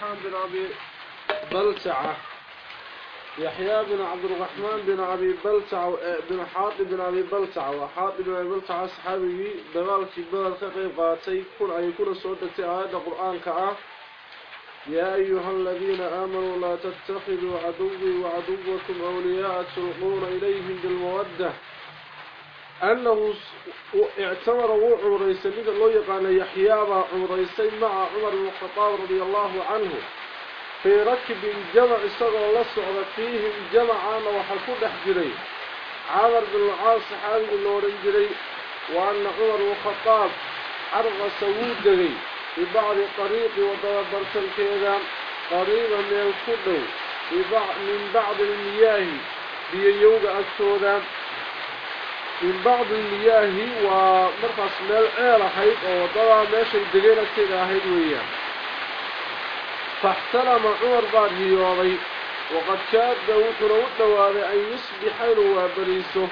الرحمن بن أبي بلسعة يحيى بن عبد الرحمن بن أبي بلسعة بن حاطب بن أبي بلسعة وحاطب بن أبي بلسعة صحابي دغال كبار قيب قاتي كل أي كل سورة آيات القرآن كعاه يا أيها الذين آمنوا لا تتخذوا عدوي وعدوكم أولياء تلقون إليهم بالمودة. أنه اعتمر وعمريس لك الله يقال يحيى عمريسي مع عمر بن الخطاب رضي الله عنه. في ركب جمع استغل الله سعود فيهم جمعان وحكود أحجري عمر بن العاص حالي النور جري وأن عمر بن الخطاب عرض سوود جري. في بعض طريق وضربرت الكيدان قريبا من الكدو من بعض المياه بيوغ أكتودان من بعض المياه ومرخص ميل عيلة حيث وضرى ماشي دقينة كده هيد وياه فاحترم عمر بعد هيوضي وقد كاد وحر ودوار أن يصبحين وبريسه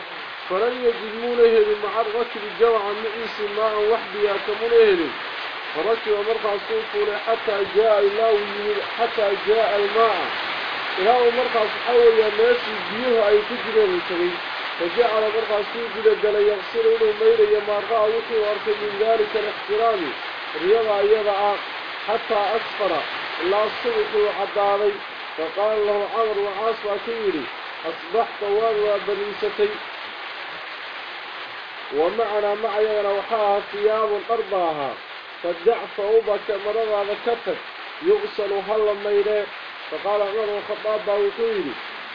فلن يجدمون هذه مع الركب الجمع معيس ماء وحدي هذه فركب مرقع الصوف حتى جاء الله حتى جاء الماء. إله مرقع صحوه يا ماشي بيه أي تجري الكريم فجعل مرقع الصوف قال يغسل له ميل يمارقع وحي وارك من ذلك الاحترام. ريضا يضع حتى أسفر الله الصبح وعداري فقال له عمر وعاص وكيري أصبحت واروا بنيستي. ومعنا معي روحاها ثياب أرضاها فالجعف أوبك مرضى ذكتك يغسل هلا ميلي فقال عمر الخطاب باوكيري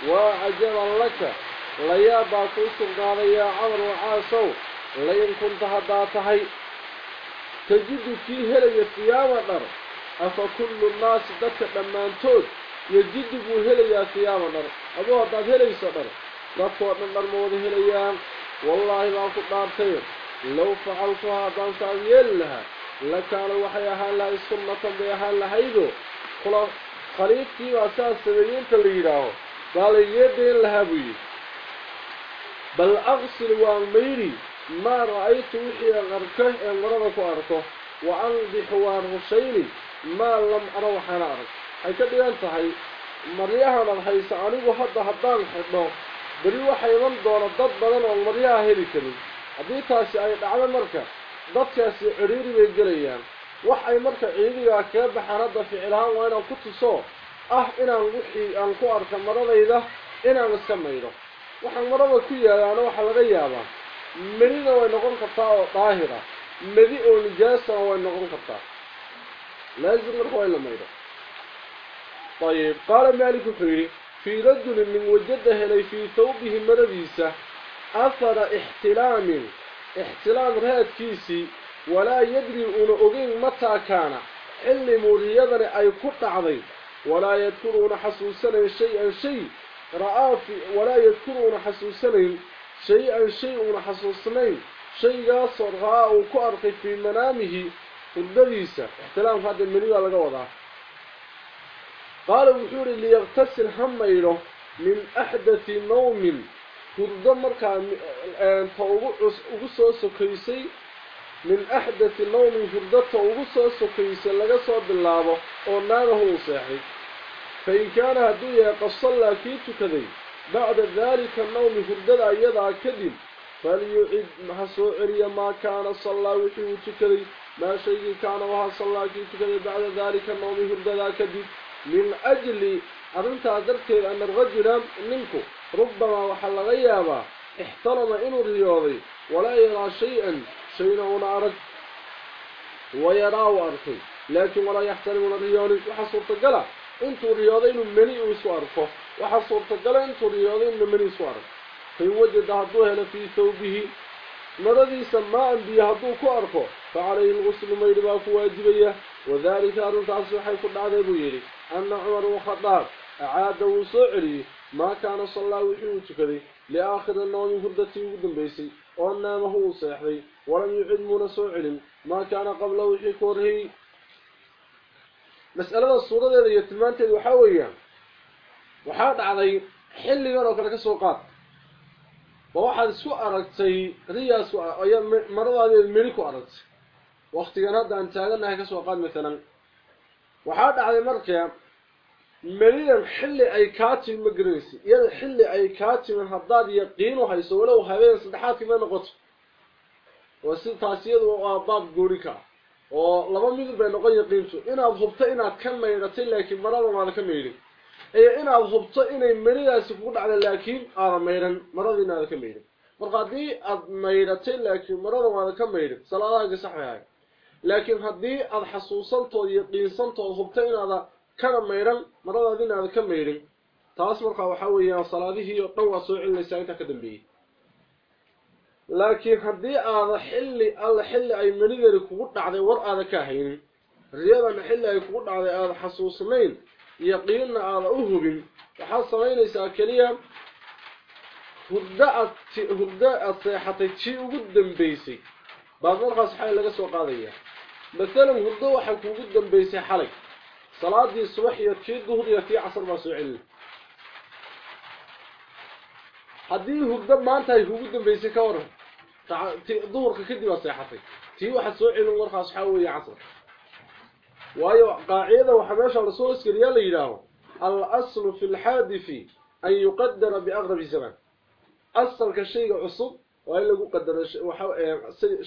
وعجبا لك. ليابا كوسر يا عمر وعاسو لين كنت هداتهي تجد فيه هلي ثياب الأرض أفكل الناس دك دمانتود يجد بو هليا ثياب نر أبو هداد هليس نر دكو نر مود هليان والله ما كنت لو فعلت هذا سأيل لها لكان وحي أهان لها السنة بأهان لهيدو خلاص خليفتي وأساس سبيين تليراو قال يدين لها بي بل أغسل وأميري ما رأيت وحي غركه مرضك أركه وأنضح وأرغشيني ما لم أرى وحنا أرى أي كده ينتهي مريها من حيث أنيقو حتى حدان حدو بري badan oo maryaha heli karin haddii taasi ay dhacdo marka dadkaasi ciriiri bay gelayaan wax ay marka ciidigaa kaga baxaan hadda ficilhaan waa inaan ku tuso ah inaan wixii aan ku arka maradayda inaan iska maydho waxaan marada ku yaalaana waxaa laga yaabaa medina way noqon kartaa oo daahira medi oo nijaasana way noqon kartaa. لازم نروح إلى ميدا طيب قال مالك حيري في رجل من وجده لي في ثوبه مرديسة أثر احتلام احتلام رهد كيسي ولا يدري أن أغين متى كان اللي مريضا أي كت عظيم ولا يذكرون حسوسنا شيئا في ولا يذكرون حسوسنا شيئا شيء حسوسنا شيء يصر رأى وكأرق في منامه wuxuu ihi liyaغtasil ha maydho min axdathi nawmin hurdo markaa ta ugu soo sokaysay min axdathi nawmin hurdata ugu soo sokaysay laga soo bilaabo oo naagahu uu seexay yahay qad sallaa kii tukaday bacda daalika nawmi hurdada iyadaa kadib falyucid ha soo celiya maa kaana sallaa wixii uu tukaday ما شيء كان وها صلى كي بعد ذلك النوم هرددا كدي من أجل أنت أدرك أن الرجل منكم ربما وحل غيابا احترم إنه الرياضي ولا يرى شيئا شيئا ونعرج ويراه أركي لكن ولا يحترم الرياضي وحصر تقلع انتو الرياضين مني وسواركو وحصر تقلع انتو الرياضين مني سوارك فيوجد هدوه في ثوبه مرضيسا ما أنبي هدو كأركو فعليه الغسل ميربا كواجبية وذلك أرنت أصبحي كل عذاب يلي أن عمر وخطاب أعاد وصعري ما كان صلى وحيه كذي لآخر النوم هردتي ودن بيسي وأنامه صيحي ولم يعد من سعر مسألة الصورة الذي يتمان تدو حاوية وحاد علي حل يروك لك سوقات وواحد سوء أركتي ريا سوء مرضى الملك أركتي وقتنا هذا أن تاغلنا هكا سوقات مثلا ma garanaysa iyada xilli ay kaa timin haddaad yaqiinu hayso walow habeen saddexaadkii ma noqoto oo si taas iyadu waa baab gooni ka oo laba midib bay noqon yaqiintu inaad hubto inaad ka maydhatay laakiin marada waada ka maydhin iyo inaad hubto inay melidaasi kugu dhacda laakiin aada maydhan marada inaada ka maydhin marka haddii aad maydhatay laakiin marada waada ka maydhin salaadahaaga sax bay ahay laakiin haddii aada xasuusantood iyo qiinsantood hubto inaada kana maydhan maradaad inaada ka maydhin taas markaa waxaa weeyaan salaadihii oo dhan waa soo celinaysaa intaa ka dambeeyey kugu dhacday war aada ka haynin riyadana xilli ay kugu dhacday aada xasuusnayn yaqiinna aada u hubin waxaad samaynaysaa keliya hurdo aad hurdo aada seexatay tii ugu dambeysay baad markaas xalay laga soo qaadayaa masalan hurdo waxaa kuugu dambeysay xalay salaadii subax iyo tii duhur iyo tii casar baa soo celina haddii hurdo maanta ay kugu dambeysay ka waran waxaa weeye casar waayo qaacidada waxaa meesha lasoo iskeliyaa la yidhaaho al aslu fi lxaadithi an yuqadara biaqrabi zaman asalka shayga cusub waa in lagu qadaro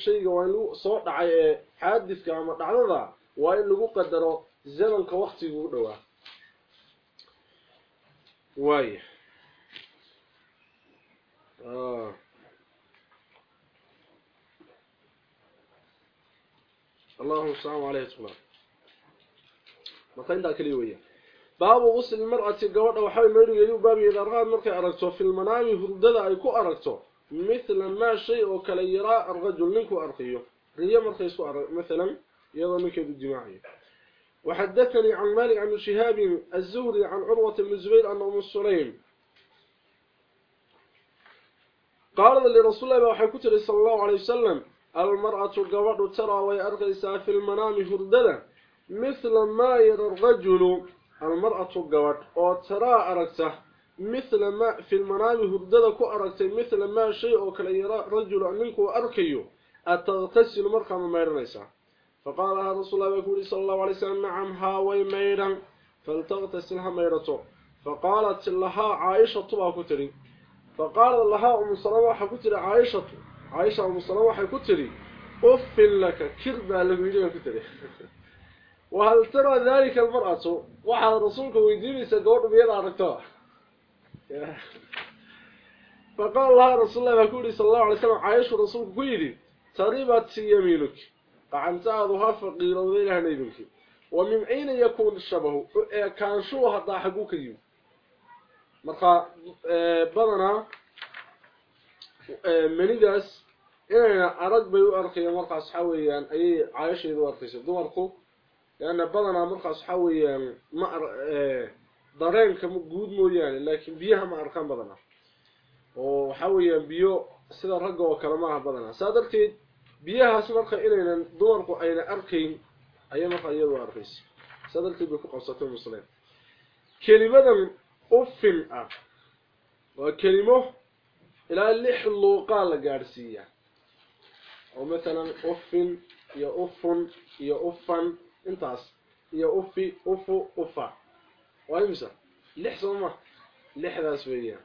shayga waa in lagu soo dhacay ee xaadidka ama dhacdada waa in lagu qadaro zamanka waktiga u dhowaa waaya الله سبحانه وتعالى اسمه ما كان ذاك اللي باب غسل المرأة غوضه وحي ميرو يلو باب يدارغان مركي ارغتو في المنام يهردده أي كو مثل ما شيء أو كلا يرا الرجل منك ارقيو ريه مركي سو ارغ مثلا يدا منك وحدثني عن مالك عن شهاب الزوري عن عروة بن عن أم سليم قال لرسول الله صلى الله عليه وسلم المرأة قوض ترى ويأرغيسا في المنام هرددا مثل ما يرى الرجل. المرأة قوض وترى أرغسه مثل ما في المنام هرددا كو أرغسه مثل ما شيء وكلا يرى رجل منك أركيو أتغتسل مرقى ما يرنيسا فقال لها رسول الله يقول صلى الله عليه وسلم نعم هاوي ميرا. فلتغتسلها ميرته فقالت لها عائشة طبعا كتري. فقال لها أم سلمة حكتري عائشة. عائشة أم سلمة حكتري أف لك كربا لقويدين كتري وهل ترى ذلك المرأة؟ وحد رسولك ويديني سقوط بيضا عرقتها فقال لها رسول الله يقول صلى الله عليه وسلم عائشة رسولك ويدي تريبت يمينك قعنتها فقيل وذيلها نيدك ومن أين يكون الشبه؟ كان شو هذا حقوك يوم marka badana manidaas inayna dumarku yaana badana markaas waxa weeyaan ma dareenka guud mooyaane laakiin biyaha ma arkaan badana oo waxa weeyaan biyo sida ragga oo kale ma aha badana saa darteed biyahaas marka inaynan dumarku ayna arkayn ayay markaa iyadu u arkaysay saa darteed bay ku qabsatay muslim kelimadan أفن أه وكلمة إلى لح اللوقا لقارسية ومثلا أفن يا أفن يا أفن انتاس يا أفو أفا وإمسا لح صمة لح ذا سوية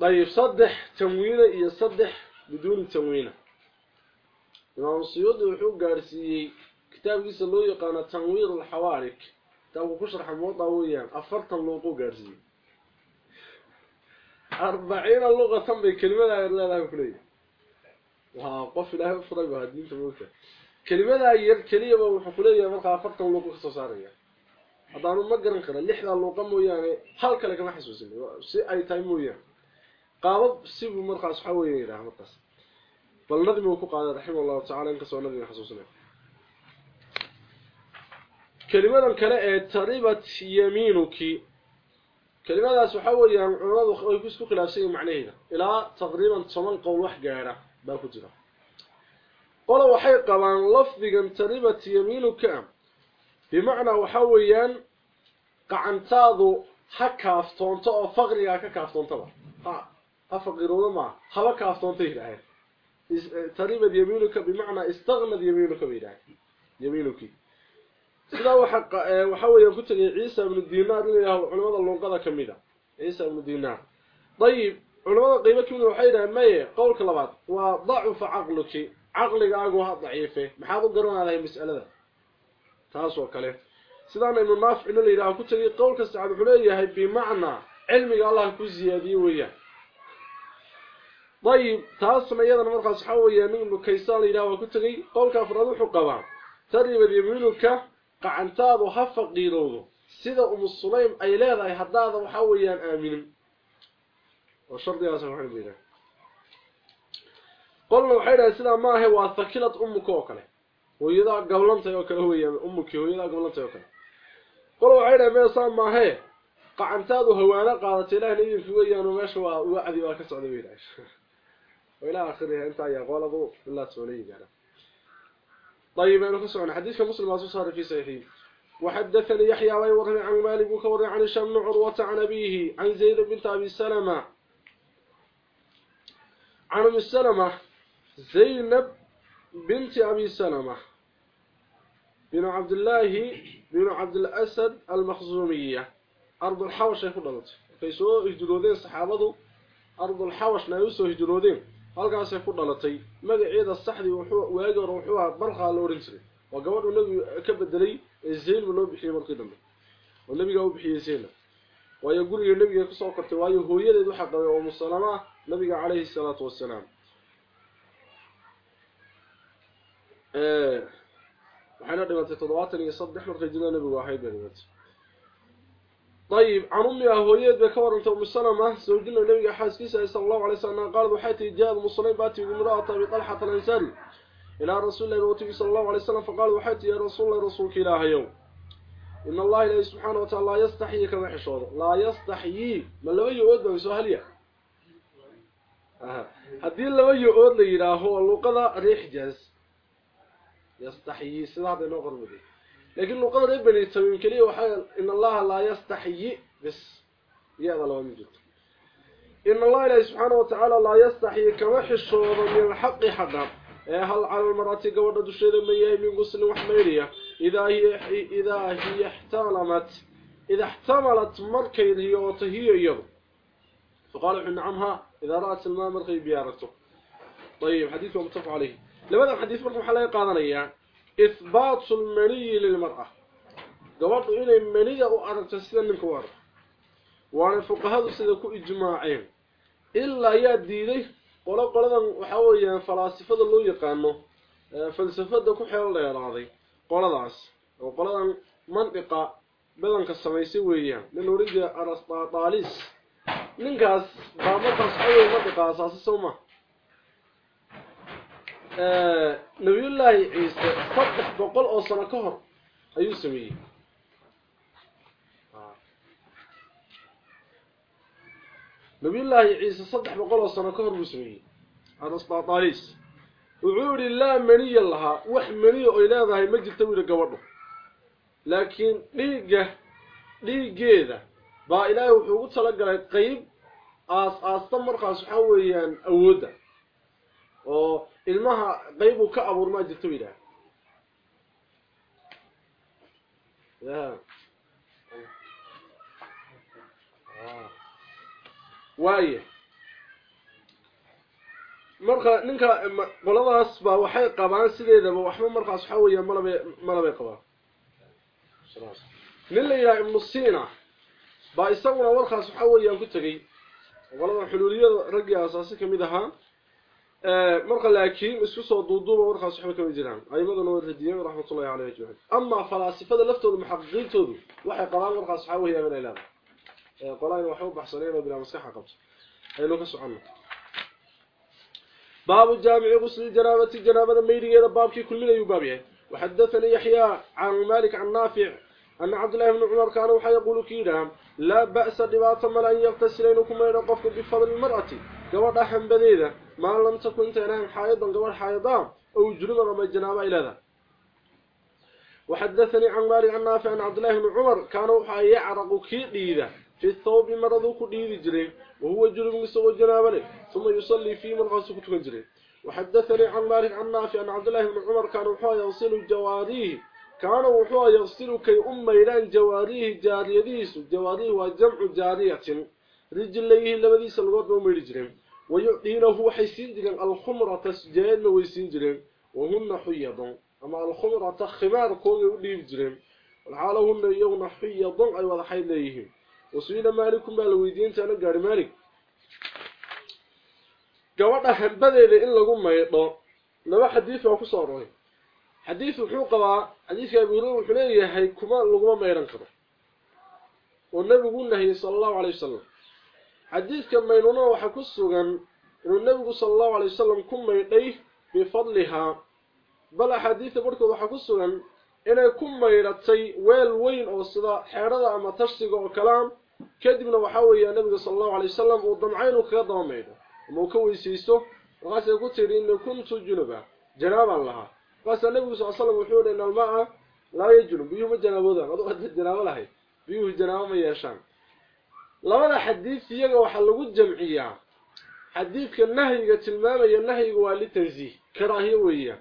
طيب صدح تموينة يصدح بدون تموينة إمام السيود وحوق قارسية كتاب قيس اللو يقانا تنوير الحوارك. تاو كشرح موضع ويان أفرت اللغة قارسي أربعين اللغة تنبي كلمة لا لها كلية وقف لها أفرق وهدين تموتها كلمة لا ير كلية وحكولية مرقى أفرت اللغة خصوصارية هذا أنا ما قرن كلا لحظة اللغة مويان هل كلا كما حسوسني سي أي تايم مويان قابب سيبو مرقى أصحاوية يراه مرقى بل نظم وكوك على رحمه الله تعالى انكسوا نظم حسوسنا كلمة كلا تريبت يمينك كلمة سحوية عمرض ويكسكو خلافسية معنيها إلى تقريبا ثمان قول واحد قاعدة باكو جرا قال وحي قبان لفظا تريبت يمينك بمعنى وحويا قعنتاضو حكافتونتا أو فقريا كافتونتا ها أفقرون ما هوا كافتونتا هنا تريبت يمينك بمعنى استغنت يمينك بيداك يمينك sidaa waxa waxa weeyaan ku tagay ciisa ibn diinaar inuu yahay culimada luqada kamida ciisa ibn diinaar. طيب culimada qiimo kamida waxay yiraahdeen maye qowlka labaad waa da'f aqluki aqligaagu ha daciife maxaad u garanayaa mas'alada taas oo kale sidaan inuu naafic inuu leeyahay ku tagay qowlka saacad wuxuu leeyahay bimacna cilmiga allah ku ziyaadiyo weeyaan طيب taasna iyadana markaas waxa weeyaan inuu kaysaan leeyahay ku tagay qowlka afraad wuxuu qabaa taribad yamiinuka qacantaadu ha faqiiroodo sida um sulaym ay leedahay hadaada waxa weeyaan aaminin وشرط يا سبحان الله قلنا وحيدا سيدا ما هي وأثكلت أمك وكله ويذا قبلنت يوكله هو يعني أمك ويذا قبلنت يوكله قلنا وحيدا ميسان ما هي. قعنتاده هوانا قالت إله لي في ويان وماش وعدي وأكس على إلاش وإلى آخره أنت يا غالب الله سوليه جانا طيب أنا خصوا عن حديث كمسلم أصوص هذا في سيحيه وحدثني يحيى ويورم عن مالك وكورني عن الشام عروة عن أبيه عن زيد بنت أبي السلامة عن أبي سلمة زينب بنت أبي سلمة بن عبد الله بن عبد الأسد المخزومية أرض الحوش يفضلت كيسو يجدودين صحابته أرض الحوش لا يسو يجدودين halkaas ay ku dhalatay magaceeda saxdii wuxuu waagi hore wuxuu ahaa barqa loo oran jiray waa gabadh uu nabigu ka bedelay ee zayn loo bixiyay markii dambe oo nabiga uu bixiyay zayn waayo guriga nabiga ku soo kortay waayo hooyadeed waxa qabay oo musalama nabiga calayhi salaatu wasalaam waxayna dhimatay toddobaatan iyo saddex markay jira nabigu ahayd bay dhimatay. Ayib can ummiha ah hooyeed bay ka warantay umu salama sawjina nabiga xaaskiisa ah sala allahu alay slam qaalad waxay tihi jaad msn musulayn baa tigi imraata abi talxata alansaari ilaa rasuulillahi bau tigi sala allahu alay slam faqaalad waxay tihi ya rasuullahi rasuulka ilaahayow in allaha ilaahi subxaana wataala laa yastaxyii kama xishoodo laa yastaxyii ma laba yo-ood baa soo halya haddii laba yo-ood la yidhaaho oo luqada reer xijaaz yastaxyi sidaa hadda inoo qormida laakiin luqada reer bani tamiim keliya waxaa in allaha laa yastaxyi bis. Ya-da laba ma jirto. In allah ilaahi subxaana watacaala laa yastaxyi kama xishoodo min xaqi xadha ee hal cala almarati gabadha dusheeda ma yahay min guslin wax maydhiya idaa hiyidaa hiya ixtalamat. Ida xtamalat markay riyooto hiyo iyadu faqaala wuxuu nacamhaa إذا رأت الماء مركي بيارته. طيب حديث متفق عليه. لماذا الحديث مركم حلا يقاضنيا إثبات المني للمرأة. قبض إلى المني أو أردت سيدا من كوار وأنا الفقهاء سيدا كو إجماعين. إلا يدي لي قولا وحاويا فلاسفة اللو يقانو فلسفة كو حيال الله يراضي قولا داس وقولا منطقة بدن كالسميسي ويا لأنه رجع أرسطاطاليس. Ninkaas baa markaas xawey mantiqa asaasi sowma nabiyullaahi ciise saddex boqol oo sano ka hor ayuu sameeyey. Nabiyullaahi ciise saddex boqol oo sano ka hor buu sameeyey. Arastatalis wuxuu yihi laa maniya lahaa wax maniya oy leedahay ma jirta buu yihi gabadho. Laakiin dhiigga dhiiggeeda baa ilaahay wuxuu ugu talagalay qeyb aas aasta markaas waxaa weeyaan awoodda oo ilmaha qeyb uu ka abuurmaa jirta buu yidhaha ya waaye. Marka ninka qoladaas baa waxay qabaan sideedaba waxba markaas waxaa weeyaan malabay malabay qabaan. Nin la yidhaha ibnu sina baa isaguna warkaas waxa weeyaan ku tegey qolada xuluuliyada raggii asaasi kamid ahaa marka laakiin isku soo duuduuba warkaas waxba kama jiraan aymaduna waa radiyeen raxmatullahi caleyhi ajmaciin ama falaasifada laftooda muxaqiqiintoodu waxay qabaan warkaas waxaa weeyaan inay leedahay qolaan waxba u baxsaneen oo bilaa maskaxa qabto aynu ka soconno baabu jaamici qusli janaabati janaabada meyrigeeda baabkii kulminayu baab yahay waxadathanii yaxyaa can malik can naafic أن عبد الله بن عمر كان وحي يقول كيدا لا بأس دبات مل أن يغتسلينكم ينقفك بفضل المرأة. قبل أحم بديدة ما لم تكن تنام حائضا قبل حائضان أو جرما رمى الجنابة إلى ذا. وحدثني عن مالي عن نافع عن عبد الله بن عمر كان وحي يعرق كيدا في الثوب مرض كديد جري وهو جرم يسوى الجنابة. ثم يصلي في من غسك تنجري وحدثني عن مالك عن نافع عن عبد الله بن عمر كان وحي يوصل الجواريه wuxuu yaqsilu kay u maydhaan jawaarihi jaariyadiisu jawaarihi waa jamcu jaariyatin rijlayhi labadiisa lugood ba u maydhi jireen wayucdiinahu waxay siin jireen alkhumrata sujaayadna way siin jireen wahunna xuyadun ama alkhumrata khimaarkooday u dhiibi jireen walxaalahunna iyaguna xuyadun ay wada xayd leeyihiin wasuila maalikun baa la weydiiyey intaana gaari maalik gabadha laguma maydhan karo oo nebigu nahiyey sala allahu calay wasalam xadiidka maynuna waxaa ku sugan inuu nebigu sala allahu calay wasalam ku maydhay bifadlihaa bal axaadiidta barhkood waxaa ku sugan inay ku maydhatay weel weyn oo sida xeedhada ama tashiga oo kalaan kadibna waxaa weeyaa nebiga sala allahu calay wasalam uu damca inuu kaga daba maydho ama uu ka weysaysto markaasay ku tidhi inni kuntu junuba janaabaan lahaa markaasaa nebigu sal slam wuxuu yihi in almaa laa yajunub biyuhu ma janaaboodaan adu ada janaabo lahayd biyuhu janaabo ma yeeshaan labada xadiid iyaga waxaa lagu jamciyaa xadiidka nahyiga tilmaamaya nahyiga waa litansiih karaahiyo weeyaan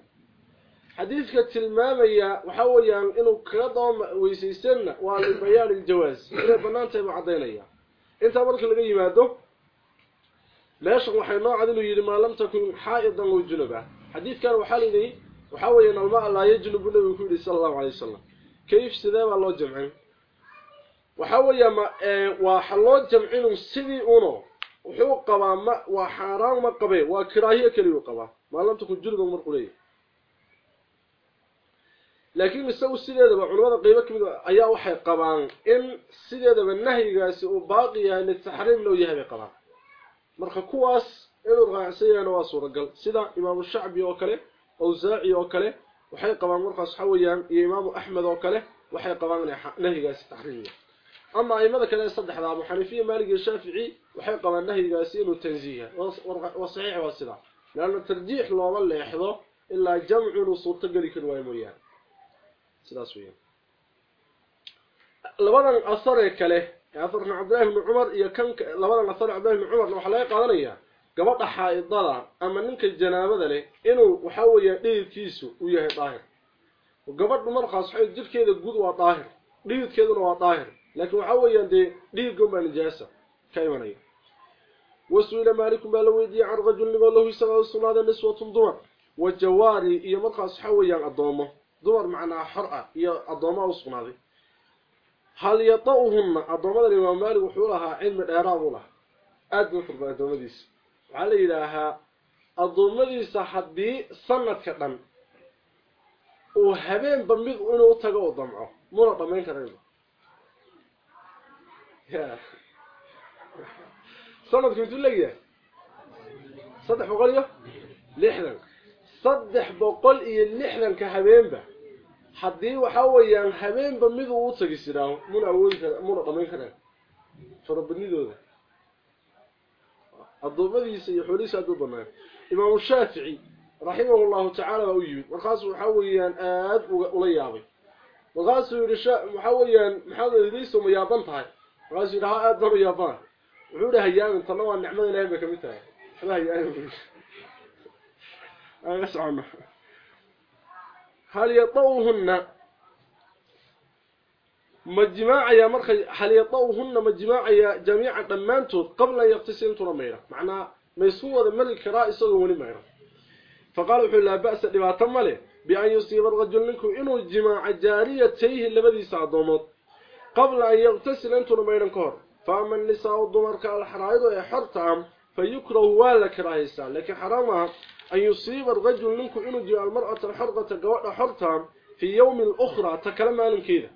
xadiidka tilmaamaya waxaa weeyaan inuu kaga daba weysaysanna waa libayaan iljawaaz inay bannaan tahay buu caddaynaya intaa marka laga yimaado meeshan waxay noo cad inuu yidhi maa lam takun xaa'idan wa junuba xadiidkan waxaa layidhi waxaa weeyaan almaa laa yajnubu nabigu ku yidhi sala allahu calay wasalam kayf sidee baa loo jamcin? Waxaa weeyaa ma waxa loo jamcinu sidii uno wuxuu qabaa ma waa xaaraan ma qabe waa kiraahiyo keliyuu qabaa maa lam takun junuban markuu leeyahy laakiin isagu sideedaba culimada qeybo ka mid ayaa waxay qabaan in sideedaba nahyigaasi uu baaqi yahay litaxriim loo yahay bay qabaan. Marka kuwaas inuu raacsan yahayna waa suuragal. Sida imaamu shacbi oo kale oo kale waxay qabaan inay nahyigaasi taxriim yahay ama aimada kale ee saddexda abu xaniifiya maalig iyo shaafici waxay qabaan nahyigaasi inuu tansiih yahay waa saxiix waa sida leanna tarjiix looma leexdo ilaa jamcu inuu suurto geli kari waayo mooyaane sidaas weeyaan labadan asar ee kale afarna cabdillahi ibni cumar iyo kan labadan asar cabdillahi ibni cumarna waxaa laga qaadanayaa gabadha xaa-idada ama ninka janaabada leh inuu waxaa weeyaan dhididkiisu uu yahay daahir gabadhu markaas waxa jirkeeda guud waa daahir dhididkeeduna waa daahir laakiin waxaa weeyaan dee dhididkan baa nijaasa ka imanaya wasuila maalikun baa la weydiiyey can rajulnimo lahu isagaa usugnaada niswatun dumar wa jawaari iyo markaas waxaa weeyaan addoomo dumar macnaa xor ah iyo addoomaa usugnaaday hal yata-uhunna addoomadan imaam maalik wuxuu lahaa cilmi dheeraad u lahaa aada buu furba addoommadiisa haddii sanadka dhan uu habeenba mid inuu tago u damco muna dhamayn karayba sanadku intuu leeyahay saddex boqol iyo lixdan saddex boqol iyo lixdanka habeenba haddii waxaa weeyaan habeenba mid uu u tagis idhaaho muna awoodi kara muna dhamayn karaan farabadnidooda addoommadiisa iyo xoolihiisa aad u banaan imaamu shaafici raximahu الضمديس يحوليس هذا الضمان إمام الشافعي رحمه الله تعالى ويوجد وخاص محويا آد وليابي وخاص رشاء محويا محاضر ليس ميابان فهي وخاص رحاء آد وميابان وحوله هيام انت الله أن نعمل إليه بكمتها هذا هيام أسعى هل يطوهن مجماع يا مرخي هل يطوهن مجماع يا جميعا دمانتو قبل أن يغتسل ترميره معنى ميسو الملك ملك رئيس ولي ميرة. فقالوا لا بأس دباته ملي بأن يصيب الرجل منكم انه جماع جارية تيه لبدي صادومت قبل أن يغتسل ترميره كور فأما النساء والضمر والدمرك الحرائض يا حرتهم فيكره ولك رئيسا لكن حرامها أن يصيب الرجل منكم انه جاء المرأة الحرقه جوا حرتهم في يوم الأخرى. تكلم مالك كده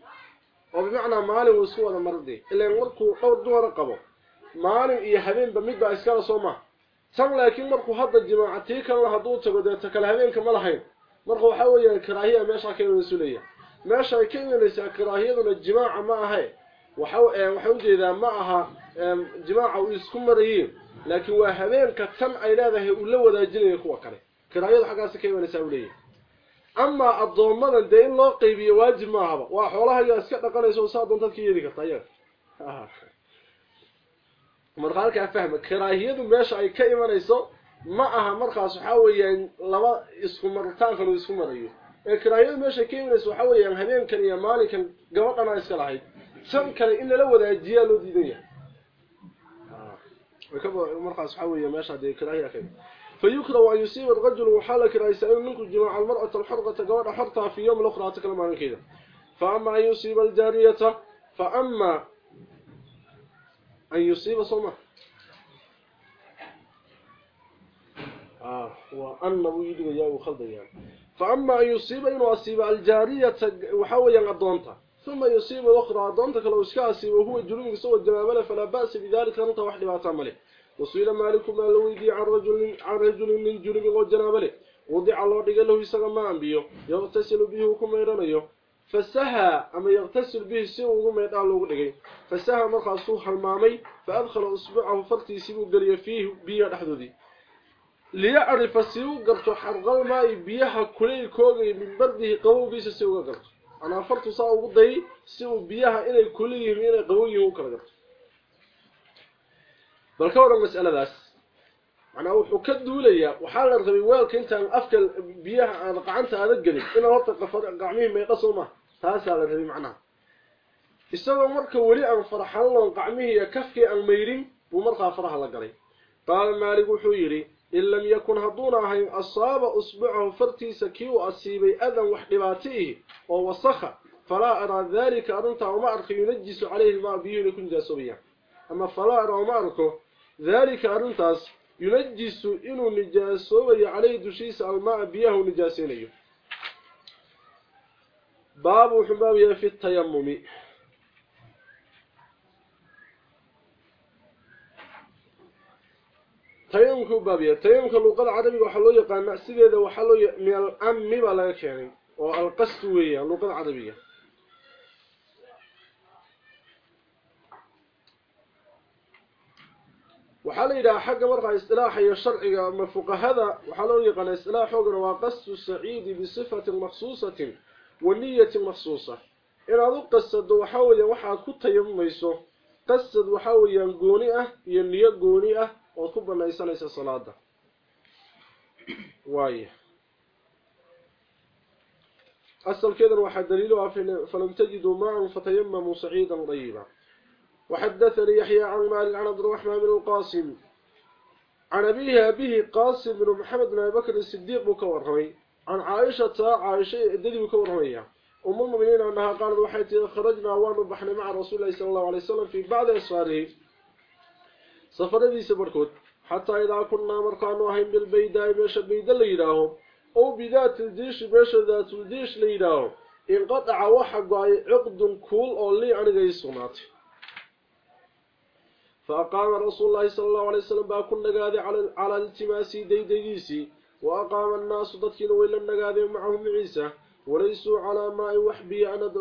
oo bimacnaa maalin uu isku wada mardi ilaan markuu dhowr dumara qabo maalin iyo habeenba midbaa iskala soo maha tan laakiin markuu hadda jimaaca tii kalena hadduu tago dee ta kale habeenka ma lahayn marka waxaa weeyaan karaahiya meeshaa ka imanaysu leeyahay meesha ay ka imanaysaa karaahiyaduna jimaaca ma ahe waxa waxay ujeedaa ma aha jimaaca uu isku marayiin laakiin waa habeenka tan ay leedahay uu la wadaajinayo kuwa kale karaahiyadu xaggaasi ka imanaysaa uu leeyahay amaa addoommadan dee in loo qaybiyo waajib maahaba waa xoolahayaa iska dhaqanayso saa doontaad ka yeeli karta ayaga marka halkaa fahma karaahiyadu meesha ay ka imanayso ma aha markaas waxaa weeyaan laba isku maritaankan uu isku marayo ee kiraayada meesha ka imanaysa waxa weeyaan habeenkan iyo maalinkan gabadhana iska lahayd tan kale in lala wadaajiyaa loo diidan yahay markaas waxa weeye meesha dee kiraahiya ka فيكره أن يصيب الرجل وحالك رئيسين منكم جماع المرأة الحرقة قوات حرطها في يوم الأخرى تكلم عن كذا فأما أن يصيب الجارية فأما أن يصيب صمه آه وأنه يدغ ياو خلديان يعني. فأما أن يصيب الجارية وحاول ينقضونتها ثم يصيب الأخرى أضونتك لو اسكا أصيب وهو الجنوب سوى الجماملة فلا بأس بذلك أنت وحدي ما وصيل مالك ما لو يدي عن رجل عن رجل من جنوب والجنابله وضع الله دغ له يسغ ما انبيو يغتسل به كما يرنيو فسها أما يغتسل به سوى ما يدعى له دغي فسها مرخصو حلمامي فأدخل أصبعه فرتي سيبو قلي فيه بيه دحدودي ليعرف سيو قرطو حرقل ماي بيها كلي كوغي من برده قووبيس سيو قرطو أنا فرتو ساو قضي سيو بيها إني كلي من قوي وكلا قرطو بل كورا مسألة داس معناه وحو كدوليا وحال رغبي ويلك انت افك بيها قعنتا ادغلي ان horta qafar qacmihi may qasoma taas la rabi macnaha isagoo marka wali aan farxan loo qacmihi kafkii aan meerin buu markaa faraha la galay qaal maalik wuxuu yiri in lam yakun haduna ahay asaaba usbu'ahu fartiisa kii uu asiibay adan wax dhibaatay oo wasakha fala ara dhalika arunta uma arki yunjisu alayhi ma biyuna kun jaasubiya ama fala ara uma arko ذلك أرنتاس ينجس إنه نجاسوه عليه دشيس الماء بيه نجاسينيه باب حبابية في التيمم. تيممك بابية تيممك اللغة العربية وحلو يقال سيدة وحلو من الأم بلا كان والقسوية اللغة العربية waxaa la yidhaha xagga markaa istilaaxa iyo sharciga ama fuqahada waxaa loo yaqaana istilaaxoogana waa qasdu saciidi bisifatin maksuusatin wa niyatin maksuusa inaad u qasado waxaa weeyaan waxaad ku tayamumayso qasad waxaa weeyaan gooni ah iyo niyo gooni ah ood ku banaysanaysa salaada waaya asalkeedana waxaa daliilo ah falam tajiduu maan fatayamamuu saciidan dayiba وحدثني يحيى عن مالك عن عبد الرحمن بن القاسم. عن أبيه أبيه قاسم بن محمد بن بكر الصديق مكورهي عن عائشة عائشة الددي مكورهي أم المؤمنين أنها قالت وحيت خرجنا ونبحنا مع رسول الله صلى الله عليه وسلم في بعض أسفاره. سفر ذي سبركوت. حتى إذا كنا مرقان وهم بالبيداء بيش البيداء ليراهم أو بذات الجيش بيش ذات الجيش ليراهم انقطع وحق عقد كول أو لي عن غير صناتي فأقام رسول الله صلى الله عليه وسلم باكل نقاذي على, على التماسي ديديسي وأقام الناس ضدكين وإلا النقاذي معهم عيسى وليسوا على ماء وحبي أنا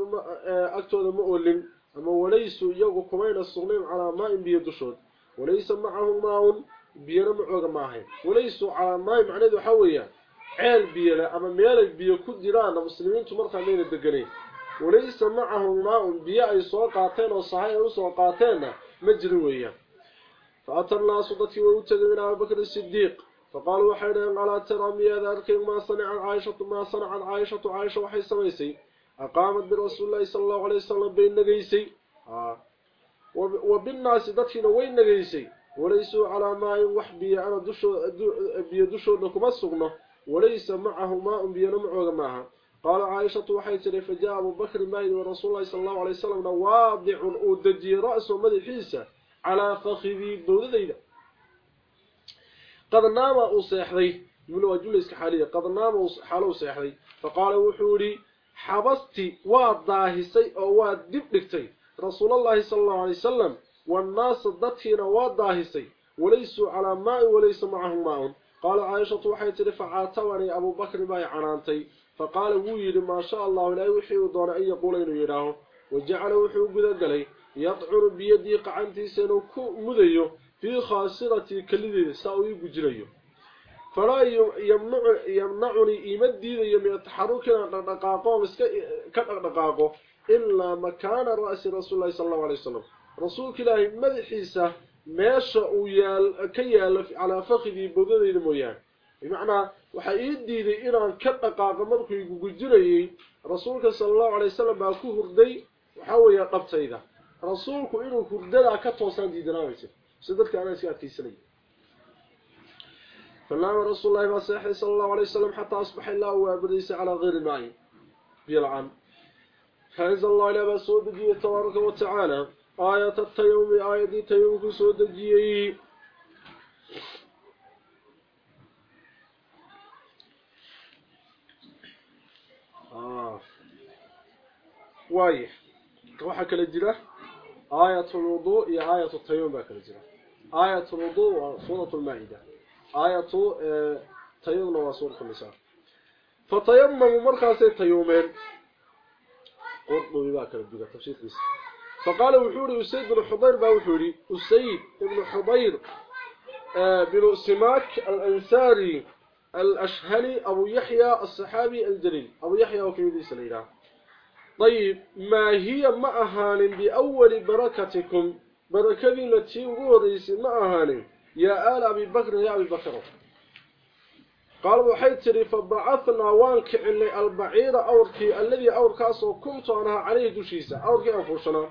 أكتوذ مؤلم أما وليسوا يقو كمين الصغنين على ماء بيدشود وليس معهم ماء بينا معوغ ماهي وليسوا على ماء معنى حوية عيل بينا أما ميالك بيكود ديران المسلمين تمرخ مين الدقنين وليس معهم ماء بيا أي سوقاتين وصحيح مجروية فأتى الناس ضتي ويتقوا من أبو بكر الصديق. فقالوا وحيدا على ترى مياه ذلك ما صنع عائشة ما صنع عائشة عائشة وحي سميسي أقامت برسول الله صلى الله عليه وسلم بين نقيسي آه. وبالناس ضتي وين نقيسي وليسوا على ماء وحبي. أنا دشو بيدشو لكم السغنة وليس معه ماء بينمعه معها قال عائشة وحي تري فجاء أبو بكر مايد ورسول الله صلى الله عليه وسلم واضع أودجي رأسه مدحيسة على فخذي بودديدا قد نام أصيحذي من وجل إسكحالية قد نام حالو صيحذي فقال وحوري حبستي وضاهسي أو ودبلكتي رسول الله صلى الله عليه وسلم والناس ضدهن وضاهسي وليسوا على ماء وليس معهم ماء. قال عائشة وحي تري فعاتوني أبو بكر باي عنانتي فقال ويري ما شاء الله لا يوحي ودون أن يقول إنه يراه. وجعل وحي قد قلي يطعر بيدي قعنتي سنو مذيو في خاصرتي كلذي ساوي بجريو. فلا يمنع يمنعني إيمدي من التحرك كدقاقو إلا مكان رأس رسول الله صلى الله عليه وسلم. رسولك الله مدحيسة meesha uu yaal ka yaalo ala fakhidi bodadayda mooyaan بمعنى waxa ii diiday inaan ka dhaqaaqo markuu igu gujinayay rasuulka sallallahu alayhi wasallam baa ku hurday waxa weeye dhabtayda rasuulku inuu hurdada ka toosan diidanaayay sidadka aan iska adkaysanay فنام رسول الله صلى الله عليه وسلم حتى أصبح الله وابريس على غير الماء بيلعن فأنزل الله إلى بسود تبارك وتعالى آية التيوم آية دي تيوم سود جيه آه واي iyo aayatul tayammum baa kala jira aayatul wudu waa suuratul maa'ida aayatu tayammum waa suuratul nisa fatayammamu markaasay tayammumeen qurdu baa kala jira tafsiirkiisa فقال وحوري أسيد بن حضير باوحوري أسيد بن حضير بن سماك الأنساري الأشهلي أبو يحيى الصحابي الجليل. أبو يحيى وكيدي سليلا طيب ما هي معهان بأول بركتكم؟ بركتي التي وريس معهان يا آل أبي بكر يا أبي بكر. قال وحيتري فبعثنا وانك إلي البعير أوركي الذي أوركاسو كنت أنا عليه دشيسة أوركي أنفوشنا.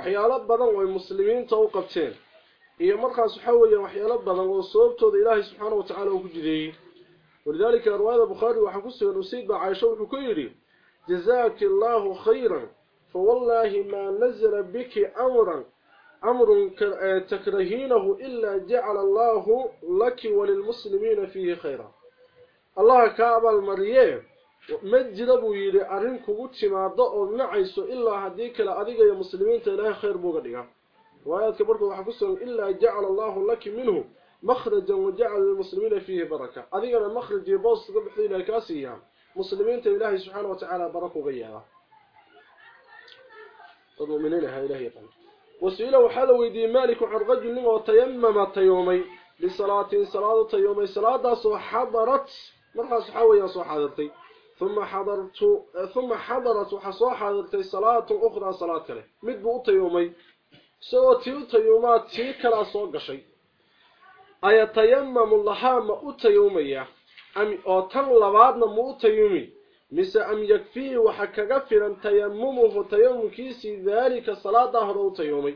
عليه تقول حاجة مركة ما هي ما, ما هي بأول بركتكم يا أنا أبي بكر آه وحلقة وضع مركة صحوية وحاجر أبو بكر أمام إيا إهل كيسة وحيالات بدن والمسلمين توقفتين إيا مركة صحوية وحيالات بدن وصوبته إلهي سبحانه وتعالى وكجدي ولذلك رواية بخاري وحكسه ونسيد بعيشه وحكيري جزاك الله خيرا فوالله ما نزل بك مجد أبو يري أرنك وتما ضعوا نعيس إلا هديك لأذيك يا مسلمين تلاهي خير بوغدها وآيات كبرك وحكسهم إلا جعل الله لك منه مخرجا وجعل للمسلمين فيه بركة أذيك المخرج يبوص قبحين كاسيا مسلمين تلاهي سبحانه وتعالى بركوا غيها المؤمنين هاي إلهي يقول وسئل وحال ويدي مالك رجل لما وتيمم تيومي لصلاة صلاة تيومي صلاة سو حضرت مرخى صحاوية سو حضرتي ثم حضرت ثم حضرت وحصوا حضرت صلاة أخرى صلاة كره مد بوت يومي سو تيوت يومات تي كلا سو غشاي اي تيمم الله ما اوت يوميا أم أو تن لواد ما اوت يومي مس أم يكفي وحك غفر ان تيمم هو تيوم كيس ذلك صلاة ظهر اوت يومي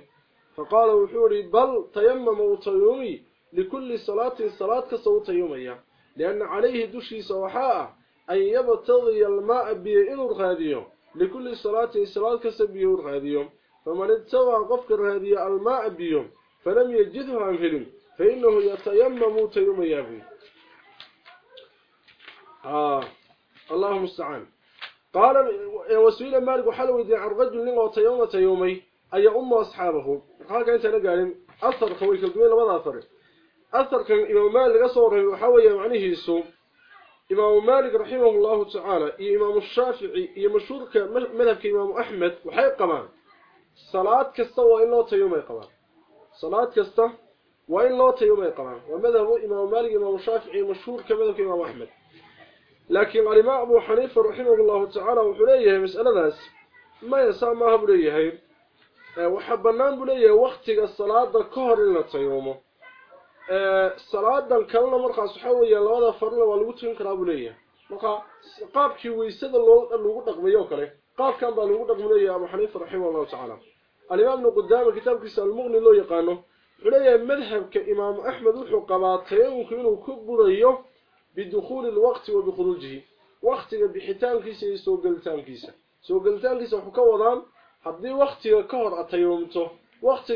فقال وحوري بل تيمم اوت يومي لكل صلاة صلاة كسوت يوميا لأن عليه دشي سوحاء. Tayoomaya lianna calayhi dushiisa waxaa ah an yabtadiya almaaa biyo inuu raadiyo likulli salaatin salaad kasta biyo u raadiyo faman ibtagaa qofka raadiyo almaaa biyo falam yajidhu aan helin fainahu yatayamamu tayoomayaa buy الله المستعان قال وسئل مالك وحلو يدي عن رجل لغة تيوم تيومي أي أم أصحابه قال كانت قال أثر خويك الدوين لماذا أثر أثر كان إمام مالك أصوره وحوي معنيه السوم إمام مالك رحمه الله تعالى إمام الشافعي مشهور كمذهب كإمام أحمد وحي قمان صلاة كستا وإن لا تيومي قمان صلاة كستا وإن لا تيومي قمان ومذهب إمام مالك إمام الشافعي مشهور كمذهب كإمام أحمد. لكن الإمام أبو حنيفة رحمه الله تعالى وحليه مسألة ذاس ما يسامها بليه وحبنان بليه وقت الصلاة كهر لنا تيومه. الصلاة كلنا مرقى صحوية لوضع فرنا والوتين كلا بليه مرقى قابكي ويسد اللوغو دقميو كله قاب كان باللوغو دقميو أبو حنيفة رحمه الله تعالى الإمام ابن قدام كتاب كيس المغني لو يقانه حليه مذهب كإمام أحمد وحقبات تيوم كنو كبريه بدخول الوقت وبخروجه وقت بحتان كيسا سو قلتان كيسا سو قلتان كيسا وحكا وضان حدي وقت كهر أتيومته وقت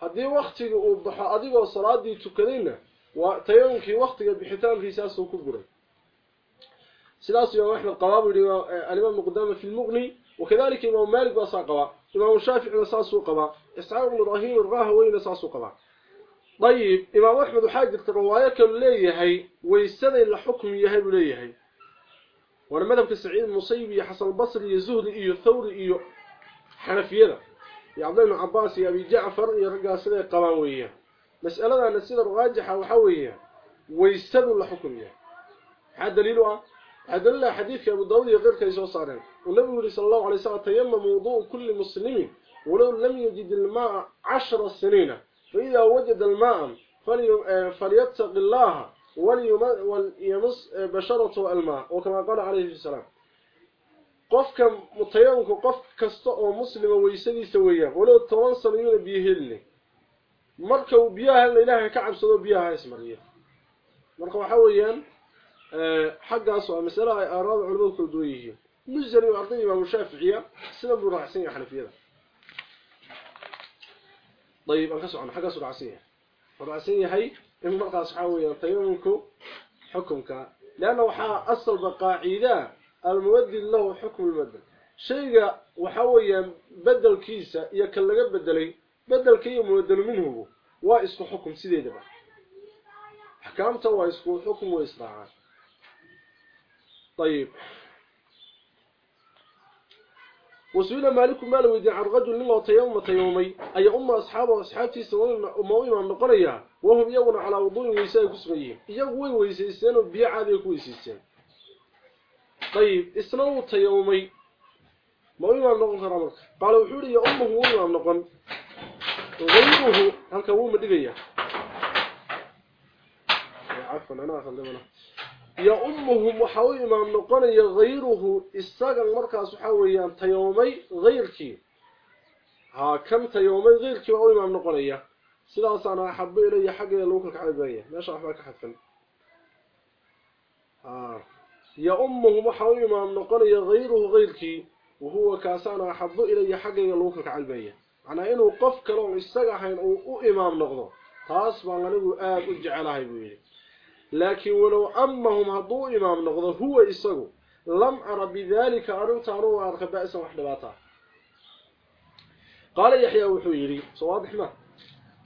حدي وقت وضحى أديق وصلاة دي تكلين وتيومك وقت بحتان كيسا سو كبري سلاس يوم أحمد قواب الإمام المقدام في المغني وكذلك إمام مالك وصاقوا إمام الشافعي وصاصوا قوا إسعاق بن إبراهيم الراهوين وصاصوا قوا طيب إمام أحمد وحاجة الرواية كان ليهي ويستدي لحكم يهي ليهي وأنا مذهب كسعيد المصيبي حسن البصري يزهري إيو ثوري إيو حنفية يا عبد الله عباس يا أبي جعفر يرقى سنة قلاوية مسألة أن السيدة الراجحة وحوية. ويستدوا لحكمية هذا دليلها هذا دليل حديث أبو داود غير كيسو صارين والنبي صلى الله عليه وسلم تيمم موضوع كل مسلم ولو لم يجد الماء عشر سنين فإذا وجد الماء فليتق الله وليمس بشرته الماء. وكما قال عليه السلام. Qofka mutayamku qof kasta oo muslima weysadiisa weeyaan walow toban sano inuu biyo helin marka uu biyaha helin ilaahay ka cabsado biyaha ismariyo marka waxa weeyaan ee xaggaas waa mas'ala ay aaraad culimadu kala duwan yihiin muzani waa arday imaam shaafiiciya sida buu raacsan yahay xanafiyada طيب aan ka socon xaggaas uu raacsan yahay raacsan yahay in markaas waxa weeyaan tayamumku xukunka laana waxa asalba qaacida المبدل له حكم البدل شيء وحويا بدل كيسا يا كان لغا بدلي بدل كي مبدل منه sideedaba axkaamta waa isku xukum way israacaan طيب. وسئل مالك مال ويدين عن رجل لله تيوم تيومي أي أم أصحابه وأصحابتي سوون أموين من نقريها وهم يوون على وضوء ويساء كسميين يقوين ويسيسين وبيع هذه كويسيسين طيب اسنو تيومي ما يمام نقن كرامك قال وحوري يا أمه هو يمام نقن غيره هل كوو مدقيا عفوا أنا أخلمنا يا أمه محاوي إمام نقن يا غيره. استاقن مركز حاويا تيومي غيرك. ها كم تيومي غيرك وأو إمام نقن يا؟ سلاس أنا أحب إلي حق يلوكك عبايا ما شرح لك حتى ها. يا أمه محاوي إمام نقن يا غيره غيرك وهو كاسان أحب إلي حق يلوكك عبايا أنا إنه قف كلام استقحين أو إمام نقضه. تاس بان أنه آب أجعلها يبويني لكن ولو أمهم هدو إمام نقضه هو إساقو لم أرى بذلك أرنت أنه أرخب بأسا وحدباتا قال يحيى وحويري صواب ما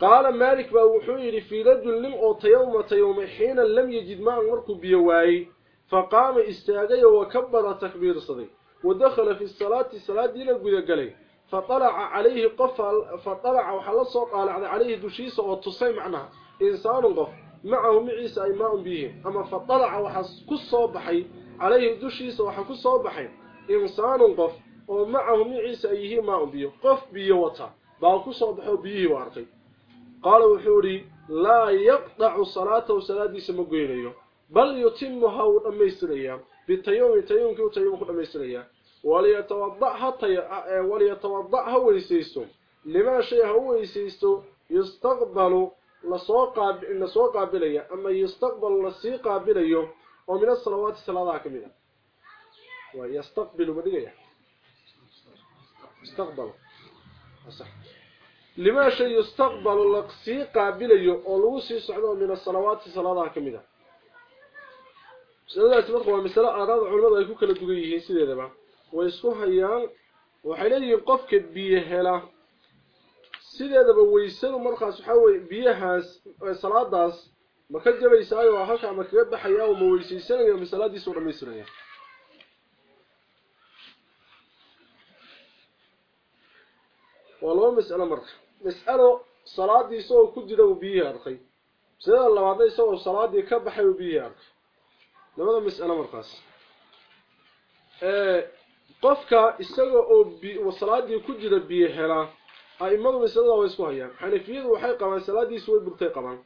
قال مالك وحويري في رجل لم أوت يوم حين لم يجد ماء مركب بيواي فقام استاغي وكبر تكبير صدي ودخل في الصلاة الصلاة دين القيد قلي فطلع عليه قفل فطلع وحلص قال عليه دشيس وتصي معناها إنسان قف معه معيس أي ماء به أما فطلع وحس كالصوبحي عليه دشيس وحكو صوبحي إنسان قف ومعه معيس أيه ماء به قف بيه وطا باكو صوبحه بيه وارقي قال وحوري لا يقطع صلاته وصلاة سمقينيه بل يتمها ودميستريا بالتيوم تيوم كيو تيوم ودميستريا وليتوضعها طي... وليتوضعها ويسيستو لما شيء هو ويسيستو يستقبل لسوق لسوق قابليا أما يستقبل لسي قابليو ومن الصلوات الصلاه كامله ويستقبل بديا يستقبل. صح لما شيء يستقبل لسي قابليو أو لو سي من الصلوات الصلاه كامله سيده تبقى waa mas'ala aaraad culimadu ay ku kala dugan yihiin sideedaba way isku hayaan waxay leeyihiin qofka biyo hela sideedaba weysadu markaas waxa weeye biyahaas salaadaas ma ka jabaysaayo halka ma kaga baxaya oo ma weysaysanaya masalaadiisu u dhameystiraya waa laba mas'alo marka mas'alo salaadiisa oo ku jira uu biyaha arkay sida labaad isagoo salaadii ka baxay uu biyaha arkay labada mas'alo markaas ee qofka isaga oo salaadii ku jira biyo hela aimadu masalada way isku hayaan xanafiyadu waxay qabaan salaadiisu way burtay qabaan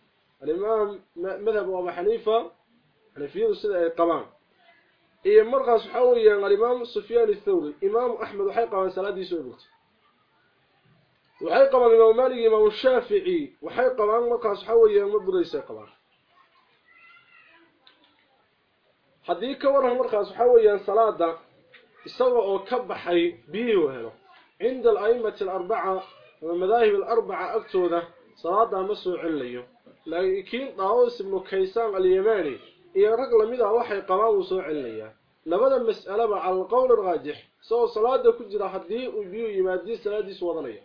alimaam madhab abu xaniifa xanafiyadu sida ay qabaan iyo markaas waxa weeyaan alimaam sufyaan athawri imaam axmed waxay qabaan salaadiisu way burtay waxay qabaan imaam maalik imaam shaafici waxay qabaan markaas waxa weeyaan ma buraysay qabaan haddii ka waran markaas waxa weeyaan salaada isaga oo ka baxay biyuu helo cinda al-a'immati al-arba'a wa madahib al-arba'a agtooda salaada ma soo celiyo laakiin daawus ibn kaysan al-yamani iyo rag lamid ah waxay qabaan uu soo celinayaa labada mas'alaba al-qawl ar-rajih soo salaada ku jira hadii uu biyo yimaado salaadiisu wadanaya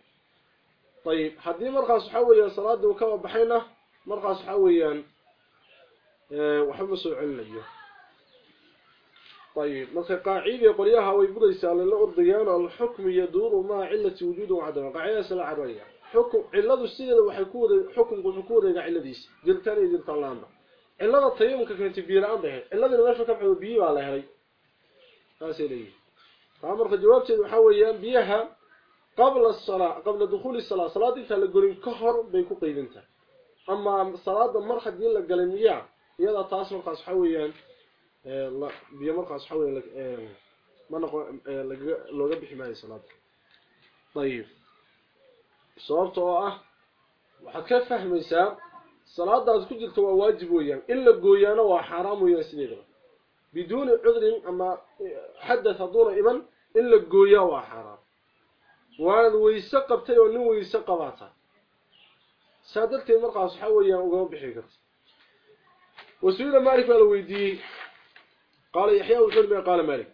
طيب hadii markaas waxa weeyaan salaada uu ka baxayna markaas waxa weeyaan waxba ma soo celinayo طيب marka qaacidada qoliyaha way budaysaa la ordayaan al-hukm yaduru ma illati wujudu wa adama qaacida sala araya hukm illadu sideeda waxay ku wada hukmku wuxuu ku wareega illadiisa jirtaan iyo jirtaan laamba illada tayamka keentay biiraan dhahay illadina meesha ka baxdo biyo baa la helay taasay leeyihiin taa marka jawaabteedu waxaa weeyaan biyaha qabla as-salaa qabla dukhuli as-salaa salaad inta la golin ka hor bay ku qeydintaa ama salaada mar hadii la galay miyaa iyada taas markaas waxa weeyaan ee markaas waxa weeyaan ma noqon laga looga bixi maayo salaada طيب ah la gooyaano waa xaraam weeyaan sideedaba biduuni cudrin ama xadath haduuna iman in la gooyaa waa xaraam waanad weyse qabtay oo nin weyse qabaata saa darteed markaas waxaa weeyaan ugama bixi karta wasuila maalik baa la weydiiyey قال يحيى وزلمه قال مالك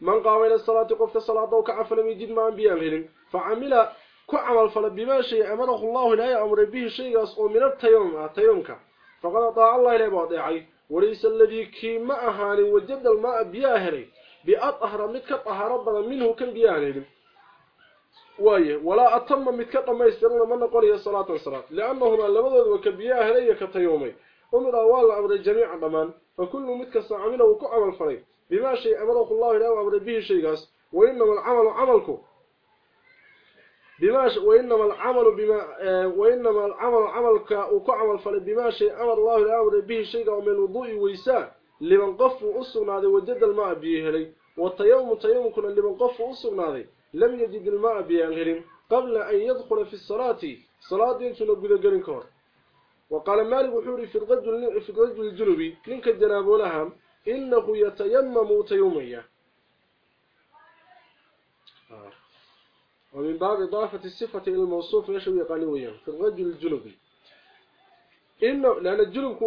من قام إلى الصلاة قفت الصلاة وكعى فلم يجد ما أنبياء غيره فعمل كعمل فلبما شيء أمره الله لا يأمر به شيء أصعوا من التيوم التيومك. فقال أطاع الله إلى بعضي وليس الذي كي كيم أهاني وجد الماء بياهري بأطهر متكطها ربنا منه كم بياهري وي ولا أتم متكط ما يسترون من قول يا صلاة صلاة لأنهما لبضل وكبياهري كتيومي أمر أول أمر الجميع بمن mid kasta camila uu ku camal falay bimaa shay amarahu allahu ilaahay amray bihi shaygaas wainama alcamalu camalku بما ش... وإنما العمل بما آه... وإنما العمل عملك وكعمل فل بما شيء أمر الله الأمر به شيء من الوضوء ويساء لمن قف أصغنا ذي وجد الماء به لي والتيوم تيوم كنا لمن قف أصغنا ذي لم يجد الماء به قبل أن يدخل في الصلاة. صلاة ينسل قد قرن كور وقال مالك وحوري في الرجل في الرجل الجنوبي لنك الجناب لها إنه يتيمم تيوميا آه. ومن باب إضافة الصفة إلى الموصوف يشوي قانويا في الرجل الجنوبي. إنه لأن الجنوب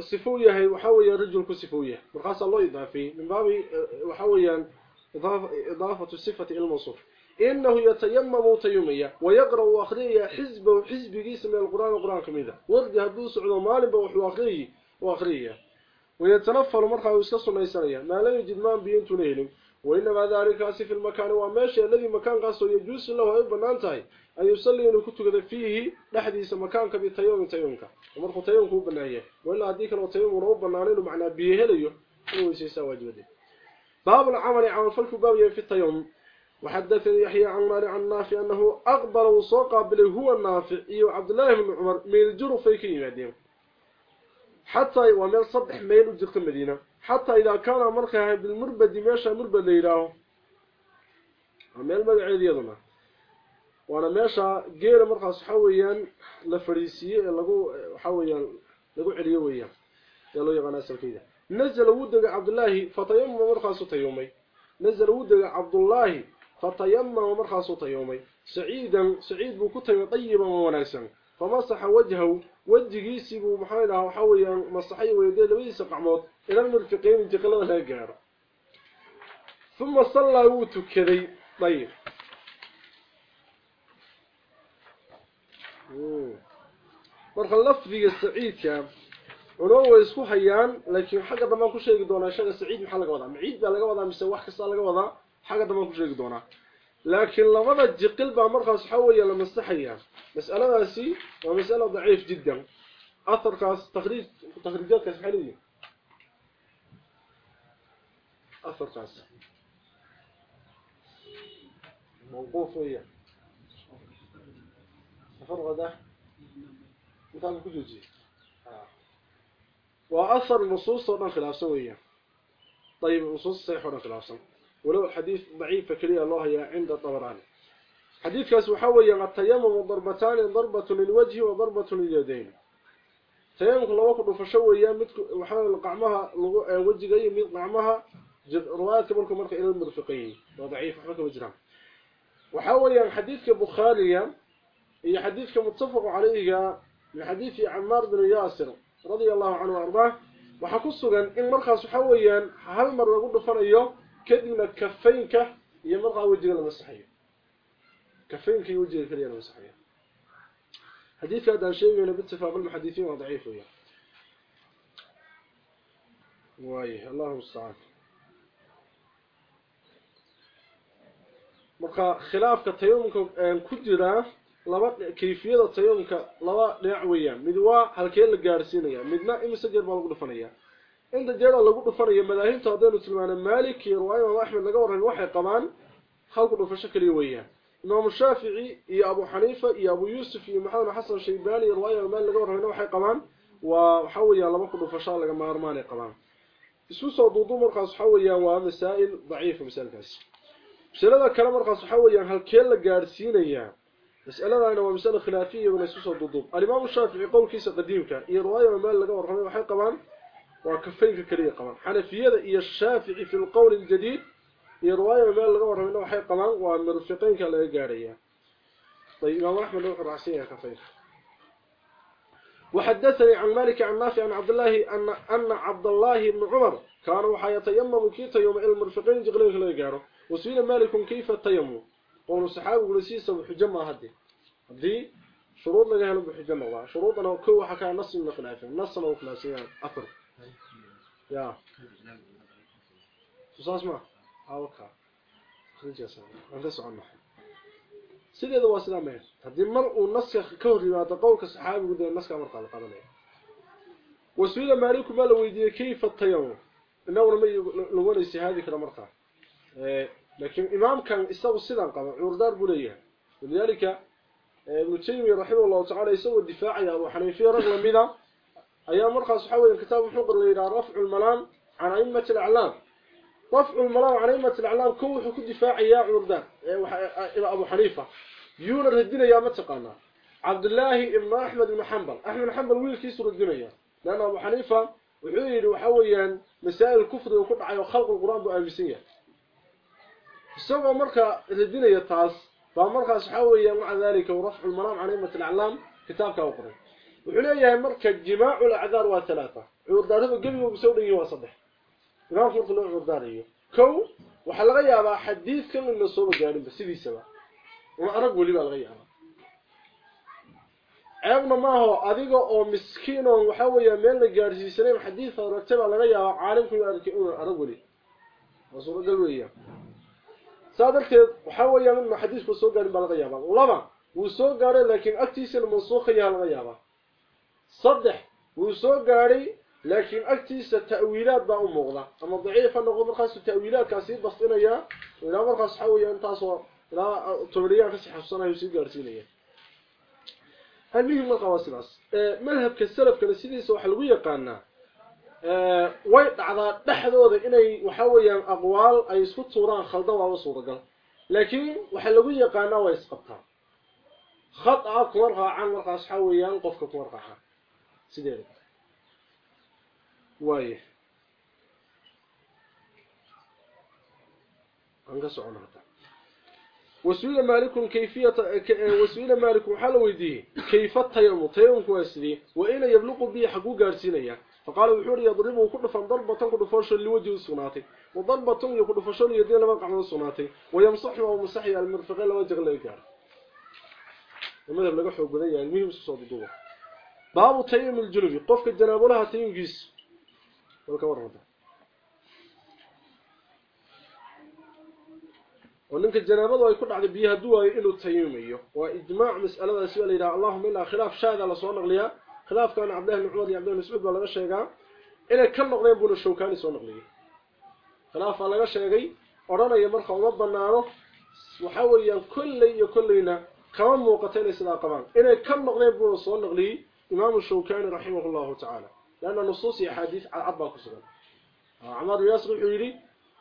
صفوية هي وحوية رجل صفوية. مرخص الله إضافي. من باب وحويا إضافة, إضافة الصفة إلى الموصوف. إنه يتيمم تيمية ويقرأ وأخرية حزب وحزب جيس من القرآن القرآن كميدة. ورد هدوس على مال بوحو أخرية وأخرية. ويتنفر مرخص ويسكسر ليسانية ما لا يجد مان بينتو نهلم وإنما ذلك في المكان وماشي الذي مكان قاسو يجوز له أي بنانتهي أن يصلي إنه كنت فيه لحديث مكان كبي تيوم تيومك. ومرخو تيوم هو بنايه وإلا هديك لو تيوم بنانين ومعنى بيه ليه هو يسيسا واجبه. باب العمل عمل فلك باب في التيوم. وحدثني يحيى عن مالي عن نافع أنه أقبل وصوقع بله هو النافع إيو عبد الله بن عمر من الجرف في كيما حتى ومن صبح ميل وجرت المدينة حتى إذا كان مرخها بالمربد ماشى مربد ليلاه ميل مقعد يضنا وأنا ماشى جيل مرخص حويا لفريسية لقو حويا لقو عليويا يلو يغانا سلكيدا نزل ودق عبد الله فتيمم مرخص تيومي نزل ودق عبد الله فتيمم مرخص تيومي سعيدا سعيد بكتب طيبا وناسا فمسح وجهه وجهيسي بو محايلها وحويا مسحي ويديه لبيس قعمود إلى المرفقين انتقلوا لها قارة ثم صلى طيب lafdiga saciidka uno way isku hayaan laakiin xagga dambe ku sheegi doonaa shaga saciid maxaa laga wadaa maciid baa laga wadaa mise wax kasta laga wadaa حاجة دابا كل شيء دونا لكن لما تجي قلب امرها صحويه لما صحيا مسألة راسي ومسألة ضعيف جدا. أثر كاس تخريج تخريجات كاس كحليه أثر خاص موقوف هي الفرغه ده مثال كوجي آه. وأثر النصوص طبعا خلاف سويه طيب النصوص صحيح ولا خلاف؟ سويه ولو الحديث ضعيف فكري الله يا عند الطبراني حديث كاس وحوي التيمم ضربتان ضربة للوجه وضربة لليدين. تيمم لو كنت فشويا مد وحاول قعمها وجهي مد قعمها روايات كبركم مركه إلى المرفقين. وضعيف حكم وجرام وحاول حديث البخاري هي حديث متفق عليه من حديث عمار بن ياسر رضي الله عنه وأرضاه. waxa ku sugan in markaas waxa weeyaan hal كدينا كفينك يمرغى وجهه مسحيه كفينك يوجه في اليمين حديث هذا شيء من اتفاق المحدثين وضعيف وياه. وايه اللهم صل مرقى خلاف كتيومكم آه، كجرا لبا كيفية تيومك لبا دعويا مدوا هلكين لغارسينيا مدنا إمسجر بالغدفنيا ان دجال لو دفريا مذاهبته دين سليمان مالك رواية واحمد لغور وحي قبان خلق دو فشكل ويه إمام الشافعي يا أبو حنيفة يا أبو يوسف يا محمد حسن الشيباني رواية مالك لغور وحي قبان وحويا لما كدو فشا لغ مارمان قبان. اسوس ودودو مرخص حويا ومسائل ضعيفه مسلكس مسلده كلام مرخص حويا هلكي لا غارسينيا مسلده أنا ومسله خلافية ولا اسوس ودودو الإمام الشافعي قول كيس قديم كان يا رواية مالك لغور وحي قبان qabaan وكفين كليه قمان حنفيده iyo Shafi'i fi al-qawl al-jadid iyo riwaya meel laga warramay waxay qabaan waa gaaraya. طيب امام احمد بن راسيه كفين وحدثني عن مالك عن نافع عن عبد الله ان ان عبد الله بن عمر كان وحيتيمم كيت يوم المرفقين جغلين كلا يغارو وسئل مالك كيف التيمم قول الصحابه ولسيسه بحجمه هدي هدي شروط لها له بحجمه شروطنا كو حكى نص من خلافه نص أو خلافيان ما هاوكا خرجس انت سعنا sideeda waa sidaa meel haddii mar uu naska ka hor yimaado qowlka saxaabigu dee naska markaa la qadanaya wasuila maaliku baa la weydiiyey kayfa tayamum inaguna ma luganaysa haadi kara markaa laakiin imaamkan isagu sidan qaba cuurdaar buu leeyahay walidaalika ibnu taymiya raximah allahu tacala isagoo difaacaya abu xaniifiya rag lamida أيام مرخص حول الكتاب وحقر إلى رفع الملام عن أئمة الأعلام. رفع الملام عن أئمة الأعلام كو حكم دفاعي يا عرضة. إلى إيه، أبو حنيفة. يونر الدين يا متقانا. عبد الله إما أحمد بن حنبل. أحمد بن حنبل ويل كيسر الدنيا. لأن أبو حنيفة وحير وحويا مسائل الكفر وقطع وخلق القرآن بو ابيسيه سوى مركا الدين يا تاس فمركا سحويا مع ذلك ورفع الملام عن أئمة الأعلام كتابك وقرأ cuurdaarada gabiga uu soo dhigay waa saddex imaam furtu loo cuurdaarayo kow waxa laga yaabaa xadiidkan in la soo gaarin sidiisaba arag wali baa laga yaabaa ceebna maaho adiga oo miskiin oo waxa weeyaa meel la gaarsiisanay xadiis aragtay baa laga yaabaa caalimku inuu arkay inuu arag wali waa suuragal weeyaa saa darteed waxa weeyaan inuu xadiisku soo gaarin baa laga yaabaa laba wuu soo gaaray laakiin agtiisana mansuukh yahay laga yaabaa saddex wuu soo gaaray laakiin agtiisa ta'wiilaad baa u muuqda ama daciif noqdo markaas ta'wiilaadkaasi bastinaya ilaa markaas waxa weeyaan taasoo لا تمريا كسي حفصنا يسي غارسينيا هذه ما قواسلاس مذهب كالسلف كان سيديسا waxa lagu yaqaana ee way dhacdaa dhaxdooda inay waxa weeyaan aqwaal ay isku tuuraan khaldan waa suuragal laakiin waxa lagu yaqaana way isqabtaa khata kuma raacan markaas waxa weeyaan qofka kuma raacan sideeda way anga soconaa وسئل مالك كيفية وسئل مالك وحال ويديه كيف التيمم تيمم كواسدي وإن يبلغ به حقو غارسينيا فقال وحور يضربه كل فن ضربة كل فرش لوجه سناتي وضربة يكون فرش يدين لما قعد سناتي ويمسح ومسحي المرفقين لوجه لا يقار وماذا بلغ حق بدايه المهم باب تيمم الجنوبي قفك الجناب لها تيمجيس والكورده ونك الجنابه ay ku dhacday biyaha duwaay inuu taymiyo waa ijmaac mas'aladaasi wala ilaa allahumma illa khilaaf shaada la soo naqliya khilaafkan abdullah ibn umar iyo abdullah ibn mas'ud baa laga sheegaa inay ka noqdeen buu shawkaani soo naqliyay khilaaf laga sheegay oranaya marka uma banaano waxa weeyaan kullay iyo kullayna kama muuqato inay sidaa qabaan inay ka noqdeen buu soo naqliyay إمام الشوكاني رحمه الله تعالى. لأن النصوص هي حديث عبا كسران آه، عمار ياسر الحويري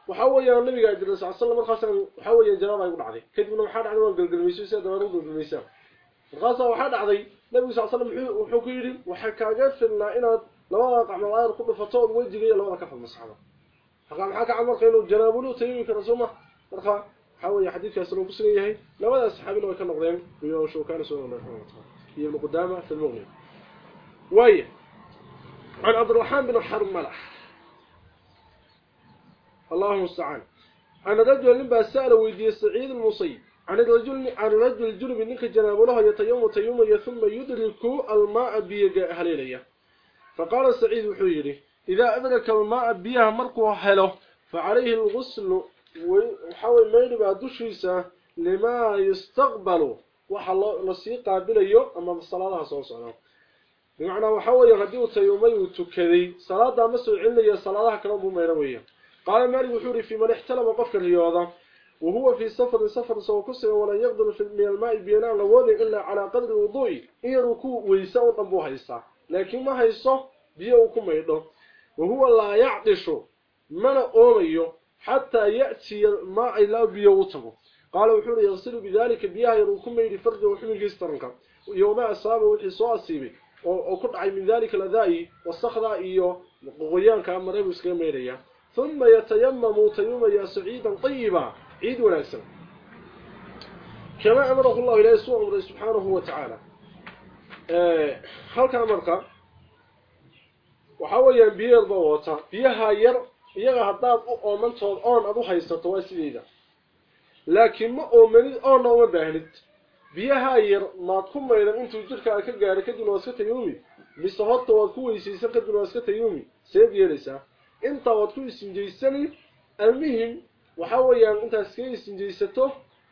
وحاول يرى النبي قائد الرسول صلى الله عليه وسلم وحاول ينجرابه يقول عليه. كذب من حال عنوان قلقل ميسوسة دمارو قلقل ميسا الغازة وحال عضي النبي صلى الله عليه وسلم وحكيري وحكا قفلنا إنا لواقع ملاير قبل فطوء الوجهية لواقع في المصحبة فقال محاكا عمار قيله الجنابه له تيمي في رسومة فرقا حاول يحديث ياسر المبسنية لواذا السحابين وكان نقضيهم ويوشو كان سؤال الله في المقدامة في المغنية way عن عبد الرحمن بن حرمله الله المستعان. أنا رجل لنبا سأل ويدي سعيد المصيب. عن الرجل عن الرجل الجنب منك جناب له يتيم تيم ثم يدرك الماء بيجا هليلية. فقال سعيد وحيري إذا أدرك الماء بيها مرقه حلو فعليه الغسل وحاول ما ينبع دشيسة لما يستقبل. waxa la sii qaabilayo ama salaadaha soo socda uu tukaday salaada ma soo celinayo salaadaha kale buu meeran weeya qaala maalik wuxuu yidhi fi man ixtalama qofka riyooda وهو في سفر سفر سوى كسر ولا يقدر في من الماء بينان لوضع إلا على قدر الوضوء. إن ركوع ويساو طنبو هيسا. لكن ما هيسا؟ بيو يدو وهو لا يعطش من أوميو حتى يأتي الماء لا بيو تبو قال وحور يغسل بذلك بيها يروكم يدي فرجه وحمل يسترنك يوم أصابه وحصو oo ku dhacay min dalika ladai wasakda iyo qoqoyaanka mareeb iskaga meedaya thumma yatayammamu tayumaya saciidan tayiba ciid wanaagsan. Kama amarahu llahu ilaahi suu amray subxaanahu wa tacaala halka marka waxaa weeyaan biyeer baa wata. Biyaha yar iyaga haddaad u oomantood oon aad u haysato waa sideeda. Laakiin ma oomanid oonna uma baahnid biyaha yar maad ku maydhan intuu jirkaaga ka gaaro kadibna waa iska tayuumi mise horta waad ku weysaysan kadibna waa iska tayuumi seed yeelaysaa intaa waad ku isinjaysani almuhim waxa weeyaan intaad iskaga isinjaysato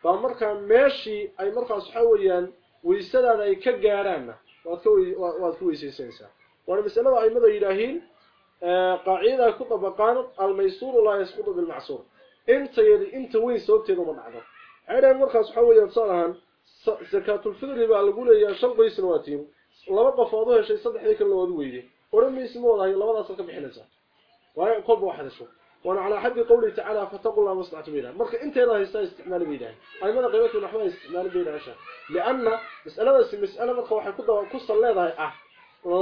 baa markaa meeshii ay markaas waxa weeyaan weysadaada ay ka gaaraanna waad ka waad ku weysaysanaysaa waana masalada aimada yidhaahiin قاعدة كطبقان الميسور لا يسقط بالمعسور انت يدي انت وين سوبتيده ما دحدو هذا markaas waxa weeyaan salahan zakatul fitr baa lagu leeyahay shan qoys nawaatiin laba qofood oo heshay saddexdii kale wada weeyday oramiismo wadahay labadaas ka bixinaysa waa qof wax hesho wana ala hadii qowli ta'ala fataqullahu musta'tu bila marka inteeda haysta isticmaal biidahay aymada qaybatu naxwa isticmaal biidahay lianna mas'alada mas'ala marka waxa ku dawa ku saleedahay ah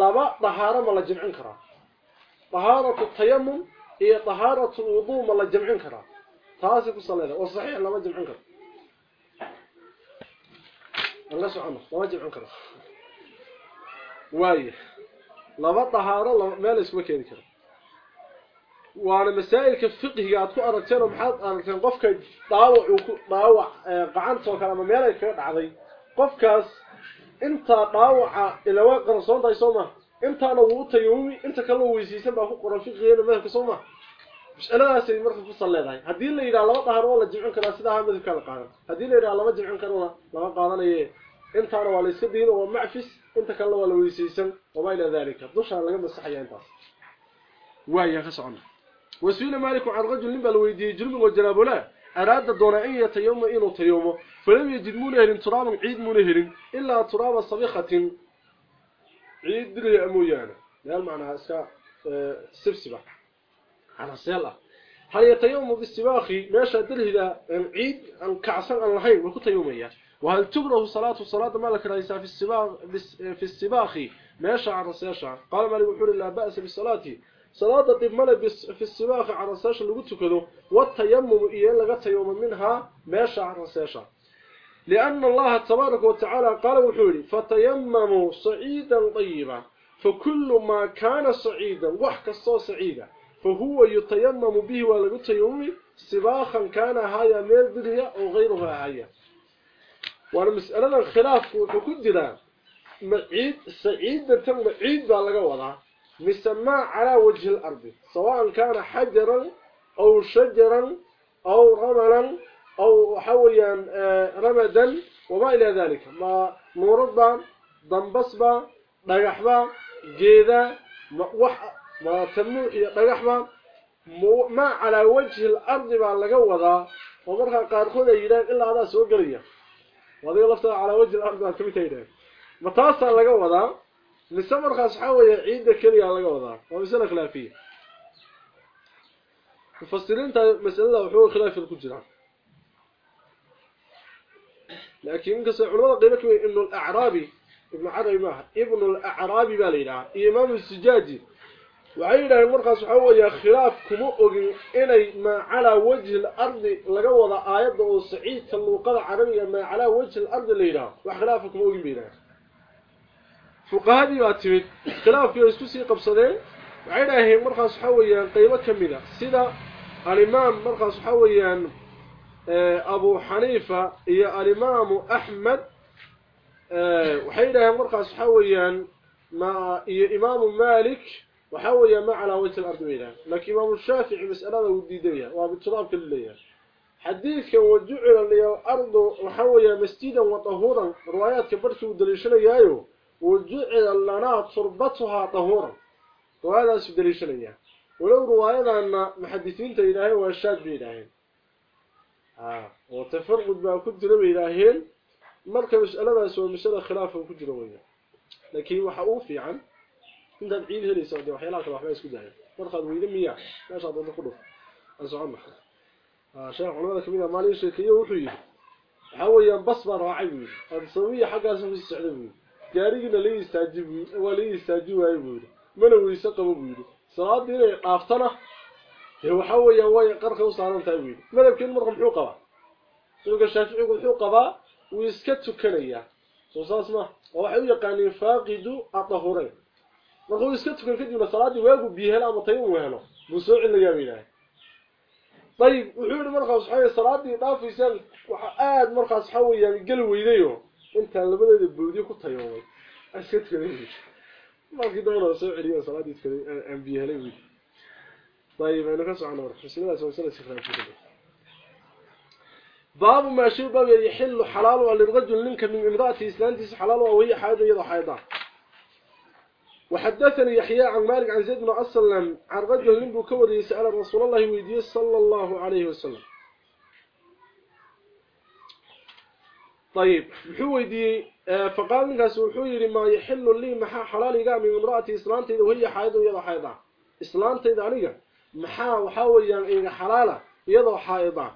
laba dahaaro ma la jimcin karaa طهارة التيمم هي طهارة الوضوء ما لا جمعين كرا تاسي كسليده وصحيح لما جمعين كرا الله سبحانه لما جمعين كرا واي لما طهارة ما اسمه كيدي كرا وأنا مسائل كفقه قاعد aragteen qofka dhaawac uu dhaawac gacanta oo kale ama meel ay ka dhacday qofkaas inta dhaawaca ilaa waa qarsoon tahay Soomaa intaana wuu tayuumi inta kale uu weysiisan baa ku qoran fiqigeena madhabka Sooma mas'aladaas ay markaa ku saleedahay hadii la yiraahdo laba dhahar oo la jimcin kara sida ha madhabka la qaadan hadii la yiraahdo laba jimcin karo laba qaadanaye intaana waa la iska diin oo macfis inta kale waa la weysiisan oo ila dalika dusha laga masaxaya intaas waaya ka socon wasiila malik aan rajul nin bal weydiiyay julmi oo janaabula أراد دون أن يتيوم إنه تيومه فلم يجد مونهر ترابا عيد مونهر إلا تراب صبيخة عيد دري أمويانا لأن معناها سبسبة على سيالة هل يتيوم بالسباخي ماشا دري إذا عيد أن كعسان أن لحين وكتا يوميا وهل تبره صلاة الصلاة مالك رئيسا في السباخ في السباخي ماشا على سياشا قال مالك وحول لا بأس بالصلاة. صلاة طبمنا في السباخ على اللي قلت كذو والتيمم إيان لغت يوم منها ماشا على سياشا لأن الله تبارك وتعالى قال وحولي فتيمموا صعيدا طيبا. فكل ما كان صعيدا وحك الصو صعيدا. فهو يتيمم به ولا يتيمم سباخا كان هاي ميل بدريا أو غيرها هاي وأنا مسألة الخلاف وكدنا معيد سعيدا تم معيد بالغا وضع. مسمى على وجه الأرض. سواء كان حجرا أو شجرا أو رملا أو حويا رمدا وما إلى ذلك. ما مرضا ضنبصبا dhagaxba geeda مراتمو يقرحبا مو ما على وجه الأرض ما لقوضا ومرها قاد خود يدان إلا هذا سوى قرية. وضي الله على وجه الأرض ما كميتين مطاسا لقوضا لسمر خاص حاوية عيدة كرية لقوضا ومسألة خلافية. مفصلين تا مسألة وحوة خلاف الكجرة لكن يمكن سيحول الله قيمك إنه الأعرابي ابن عربي ماهر ابن الأعرابي بالإله إمام السجاجي. waxay yidhahdeen markaas waxaa weeya khilaaf kuma ogin inay maa calaa wajhi lardi laga wada aayadda oo saciidka luuqada carabiga maa calaa wajhi lardi la yidhaaho wax khilaafa kuma ogin bay yidhahdeen. Fuqahadii baa timid khilaafkii way isku sii qabsadeen. Waxay idhaaheen markaas waxaa weeyaan qeybo ka mid a sida alimaam markaas waxa weeyaan eh, abu xaniifa iyo alimaamu axmed eh, waxay idhaaheen markaas waxaa weeyaan ma iyo imaamu malik وحويا ما على وجه الأرض وينها لكن إمام الشافعي مسألة وديدية وبالتراب كلية. حديث وجعل لي الأرض وحويا مسجدا وطهورا. روايات كبرت ودليشنا يايو وجعل لنا تربتها طهورا. وهذا سدليشنا يايو ولو رواية أن محدثين تإلهي وأشاد بإلهين آه وتفرق بما كنت نبي إلهين مركب مسألة سوى مسألة خلافة وكنت نبي لكن وحقوفي عن كنت أدعين هلي سعودي وحيالات الوحبة يسكد دهين مركب ويدم مياه لا شاء الله نقوله أسعنا آه شيخ علماء كمينة مالي شيخية وحوية حاويا بصبر راعي الصوية حقا weyse qabo buuri salaadii inay dhaaftana ee waxa weeyaan way qarka u saaran tahay buuri madabkeen marka muxuu qabaa suuga shaafiicigu wuxuu qabaa uu iska tukanaya soo saas ma oo waxay u yaqaaniin faaqidu at-tahurayn marka uu iska tukan kadibna salaadii waagu biyahel ama tayin uu helo buu soo celinayaa wiilaahay طيب wuxuu markaas waxa salaadii dhaafaysan waxa aad markaas waxa weeyaan gal weydayo inta labadeeda boodi ku tayoobay aska tukadeen markii doona soo celiyo salaadii tukadeen aan biyahalay wiil طيب أنا كسو عن ورح مسألة سوسلة سخران في كده باب ما شيء باب يحل حلال للرجل منك من امرأة إسلامتي حلال وهي حاجة يضع حيضا وحدثني يحيى عن مالك عن زيد بن أسلم عن رجل من بكور يسأل رسول الله ويديه صلى الله عليه وسلم. طيب محو يدي فقال نقاس وحو يري ما يحل لي محا حلال يقع من امرأة إسلامتي وهي حاجة يضع حيضا إسلامتي ذلك محا وحاويا إيغا حلالة يضع حائضا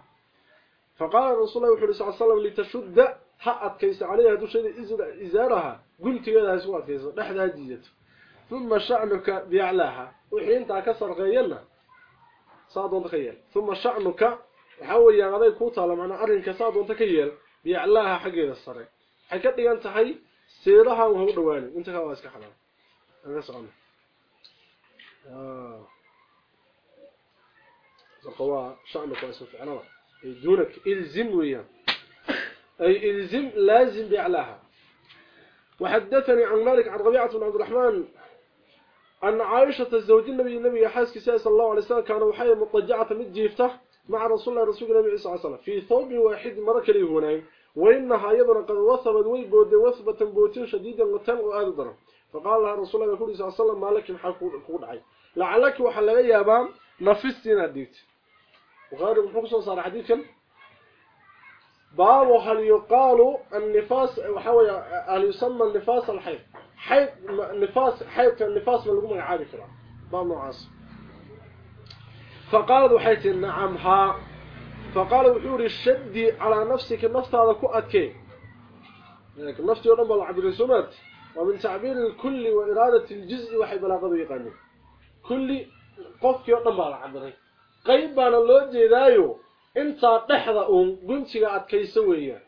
فقال الرسول الله صلى الله عليه وسلم لتشد حقت كيس عليها دوشة إزارها قلت يدها سوات كيس نحدها جيجت ثم شعنك بيعلاها. وحين تكسر غيرنا صادون تخيل ثم شعنك وحاويا غضي كوتا لمعنى أرنك صادون تكيل بيعلاها حقيقة الصري حكت لي أنت حي سيرها وهو دواني. انت كواسك حلال أنا سألنا آه. قوا شأنك واسف عنا دونك إلزم ويا أي إلزم لازم بيعلاها. وحدثني عن مالك عن ربيعة بن عبد الرحمن أن عائشة الزوج النبي النبي حاسك صلى الله عليه وسلم كان وحي مضجعة متجيفته مع رسول الله رسول الله صلى الله عليه وسلم. في ثوب واحد مرك لي هنا وإنها أيضا قد وثبت ويبود وثبة بوتين شديدا وتن وآذرا فقال لها رسول الله صلى الله عليه وسلم ما لك محاكود عي لعلك وحلقي يا بام نفستنا ديت وغير محوصة صار حديثا باب هل يقال النفاس وحاول هل يسمى النفاس الحيض؟ xayd nifaas xaydka nifaas ma lagu magacaabi karaa. Baa noocaas. Faqaalad waxay tihi nacam haa faqaala wuxuu yihi shaddi calaa nafsika naftaada ku adkee naftii o dhan baa la cabiray soo maarti waa min tacbiiri lkulli wa iraadati ljizi waxay balaaqadu yaqaaneen kulli qofkii o dhan baa la cabiray qayb baana loo jeedaayo intaa dhexda uun guntiga adkayso weeyaan.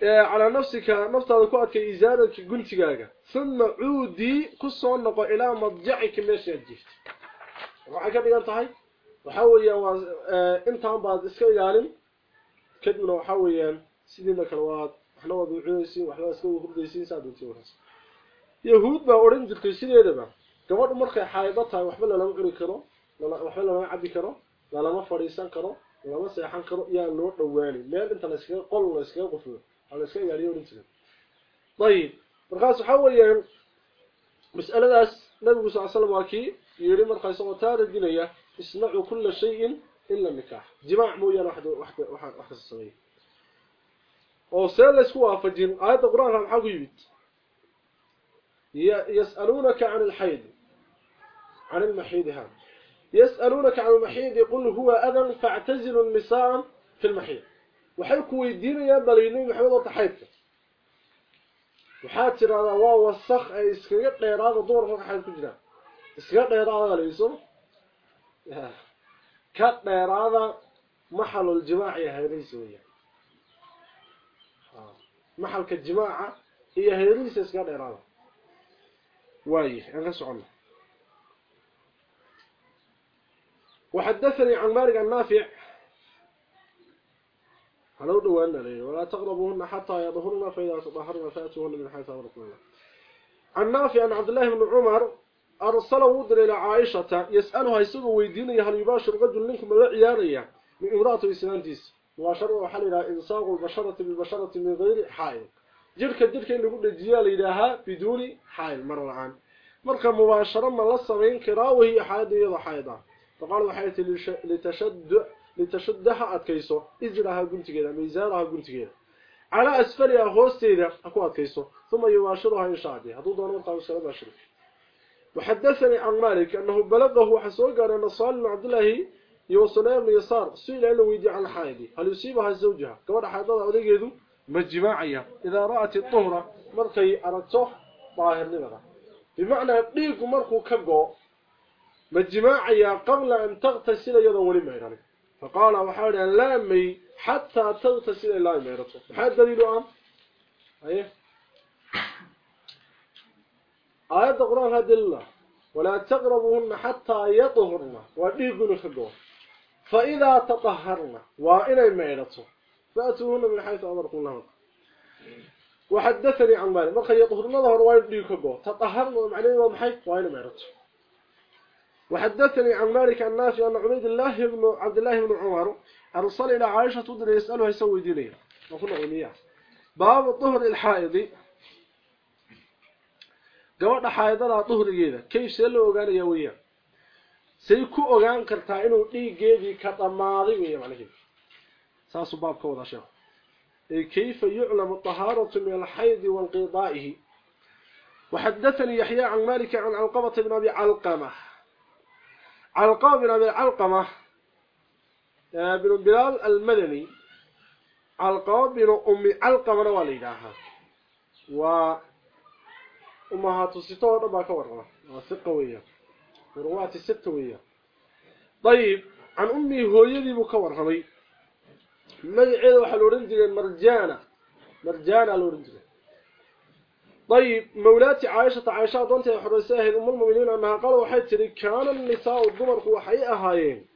Calaa nafsika naftaada ku adkay isaaranka guntigaaga uma cuudii ku soo noqo ilaa madjacika meesha aad jirto waxay ka dhigan tahay waxaa weeyaan intaan baad iska ilaalin kadibna waxaa weeyaan sidiina kale waad waxna waad wucunaysiin waxba iska hurdaysiin saa dunti waraas yahuud baa odhan jirtay sideedaba gabadhu markay xaaydo tahay waxba lalama cuni karo waxba lama cabi karo lama fadhiisan karo lama seexan karo yaa loo dhawaani meel inta la iskaga qol la iskaga على سيد علي بن طيب مرخاص حول يعني مسألة أس نبي صلى الله عليه وسلم وكي يري مرخاص وتار الدنيا اسمعوا كل شيء إلا النكاح. جماع مويا واحد واحد واحد واحد الصغير. أو سأل سوا فجن آية القرآن عن حبيبت يسألونك عن الحيد عن المحيد هذا. يسألونك عن المحيد يقول هو أذن فاعتزل النساء في المحيط النساء في المحيض وحيكوا يدين يا بليني محمد وتحيدك وحاتر هذا واو السخ أي اسكيت هذا دور فوق حيث كجنا اسكيت هذا ليسو كت هذا محل الجماع يا هيريس ويا محل كالجماعة هي هيريس اسكيت هذا واي أنا سؤال وحدثني عن مالك النافع هلو دوانا لي ولا تقربوهن حتى يظهرن فإذا تطهرن فأتوهن من حيث أمركم الله عن نافع عن عبد الله بن عمر أرسل ودر إلى عائشة يسألها يسألوا ويديني هل يباشر رجل منكم لا من امرأة إسلامتيس وشر وحل إلى إنساق البشرة بالبشرة من غير حائل. جرك جرك اللي قلنا الجيال إلىها بدون حائل مرة عن مركا مباشرة ما لصمين كرا وهي حائدة يضا حائدة فقال وحيث لتشد لتشدها قلت كذا ميزانها قلت كذا على أسفلها هوستيدا أكو أدكيسو ثم يباشرها إن شاء الله. هذو دون مرقى وسلام باشر وحدثني عن مالك أنه بلغه حسوق أن صالح عبد الله يوصل بن يسار سئل عنه ويدي عن حائدي هل يصيبها زوجها؟ كما حائدها أدقيدو مجماعية إذا رأت الطهرة مركي أردته ظاهر لماذا بمعنى يبقيك مركو كبقو. مجماعية قبل أن تغتسل يضا ما يعني فقال وحاول لا مي حتى تغتسل لا ميرته هذا دليل أم أيه؟ آية القرآن هذا الله ولا تقربوهن حتى يطهرن. وديقن خدوة. فإذا تطهرن وإلى ميرته فأتوهن من حيث أمركم الله. وحدثني عن مالي مرخي يطهرن ظهر وين ديقن تطهرن معنى ما محي وإلى ميرته وحدثني عن مالك عن نافع أن عبيد الله بن عبد الله بن عمر أرسل إلى عائشة تدري يسألها يسوي دينيه وكنا علمية باب الطهر الحائض xaayadada duhrigeeda kayf see loo ogaanaya weeyaan say ku ogaan kartaa inuu dhiiggeedii ka dhammaaday weeya macnaheedu saasuu baabka wada sheeko ay kayfa yuclamu tahaaratu min alxaydi wanqidaa'ihi وحدثني يحيى عن مالك عن علقمة بن أبي علقمة علقمة بن أبي علقمة بن بلال المدني علقمة بن أم علقمة والداها و أمهات الستة ودبا كورنا ثقة ويا وروات الستة ويا طيب عن أمي هو يدي مكور همي مجعيد وحا لورنجل مرجانة مرجانة لورنجل طيب مولاتي عائشة عائشة دونت حرساه أم المؤمنين أنها قالوا حيث كان النساء الضمر هو حقيقة هايين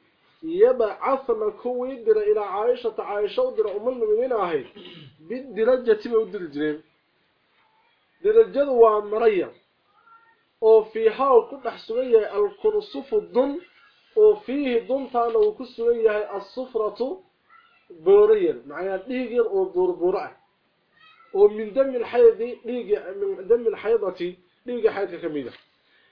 يبعثن كوي در إلى عائشة عائشة ودر أم المؤمنين أهي بالدرجة ودر الجريم درجadu waa maraya oo fiiha uu ku dhex sugan yahay alkursufu dun oo fiihi duntaana uu ومن دم الحيض ديق من دم الحيضة ديق حيضه كميده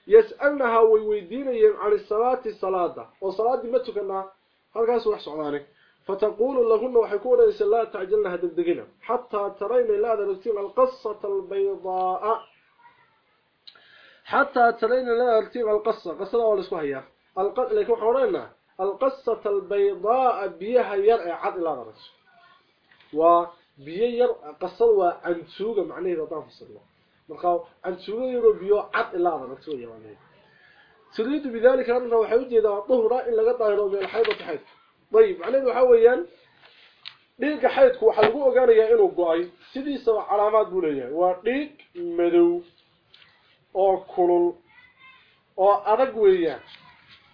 يسالها ويديني عن الصلاة الصلاة. وصلاة ما تكنا؟ هلكاس وخص عمانك فتقول لهن وحكون إن الله تعجلنا هدبدقنا. حتى ترين لا ترتين القصة البيضاء. حتى ترين لا ترتين القصة. قصة ولا اسكو هيا القصة اللي كورينا القصة البيضاء بها يرعى عدل الغرس و biyo yar ah, qasad waa cantuuga macnaheeda haddaan fasirno. Marka cantuuga yaroo biyo cad ilaa adan agtoo yawaanay bidalika arrinta waxay u jeedaa duhra in laga daahiro meel xaydata xaydka dayib macnaheedu waxaa weeyaan dhiigga xaydku waxaa lagu ogaanayaa inuu go'ay. Sidiisaba calaamaad buu leeyahay. Waa dhiig madow oo kulul oo adag weeyaan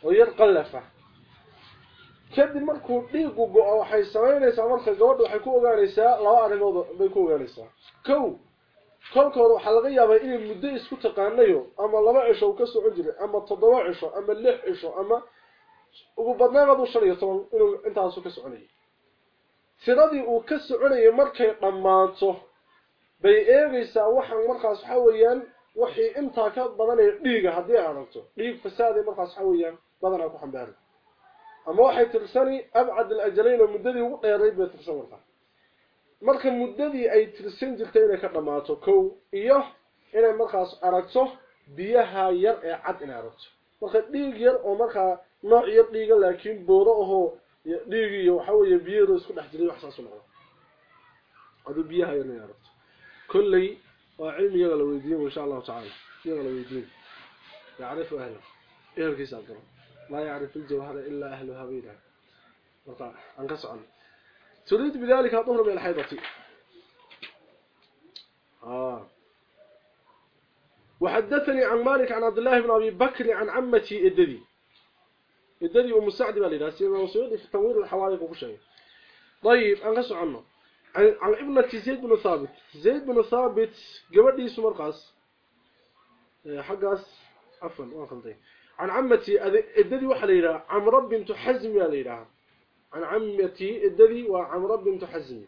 oo yar qallafa kadib markuu dhiigu go'o waxay sameynaysaa marka gabadhu waxay ku ogaanaysaa laba arrimood bay ku ogaanaysaa kow kolkooda waxaa laga yaabaa inay muddo isku taqaanayo ama laba cisho uu ka socon jiray ama toddoba cisho ama lix cisho ama ugu badnaan aduu shan iyo toban inuu intaasu ka soconayay tiradii uu ka soconayay markay dhammaato bay eegaysaa waxaan markaas waxa weeyaan wixii intaa ka badanaya dhiiga haddii ay aragto dhiig fasaaday markaas waxa weeyaan badanaa ku xambaari ama waxay tirsani abcad alajalayn oo muddadii ugu dheerayd bay tirsan markaa marka muddadii ay tirsan jirtay inay ka dhammaato kow iyo inay markaas aragto biyaha yar ee cad inay aragto marka dhiig yar oo markaa nooc yar dhiiga laakiin booro ahoo dhiig iyo waxa weeye biyeero isku dhex jiray wax saas u noqdo aduu biyaha yar inay aragto kolley waa cilmi iyaga la weydiin insha allahu tacaala iyaga la weydiin yacrifu ahla ehelkiisa garo laa ljawhara ilaa ahluha baydaha marka aan ka socon تريد بذلك الظهر من الحيضة. آه. وحدثني عن مالك عن عبد الله بن أبي بكر عن عمتي الددي. أم سعد بالي سيما وسيودي في تنوير الحوالي وكل شيء طيب أنا عنه. عن ابنة زيد بن ثابت. زيد بن ثابت قبل يسمى القاس حقاس عفوا واخلطي عن عمتي الددي وحا ليلى عمرو بنت حزم يا ليلى عن عمتي الددي وعمرو بنت حزم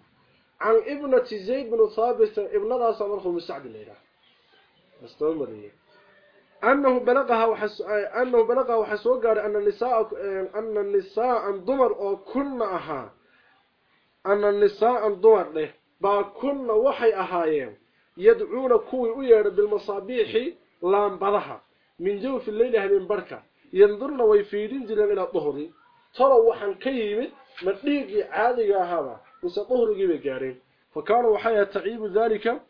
عن ابنة زيد بن ثابت ابنها صمرخ مسعد ليلى استمر أنه بلغها وحس أنه بلغها وحسوا قال أن النساء أن النساء ضمر أو كنها أن النساء ضمر له. با كن وحي أهايين يدعون كوي وير بالمصابيح لامبدها من جوف الليل هبين بركة. ينظرن ويفيدين جلال إلى الظهر ترى وحن كيمت مديقي عادي هذا. وسا ظهري بقارين فكان وحيا تعيب ذلك.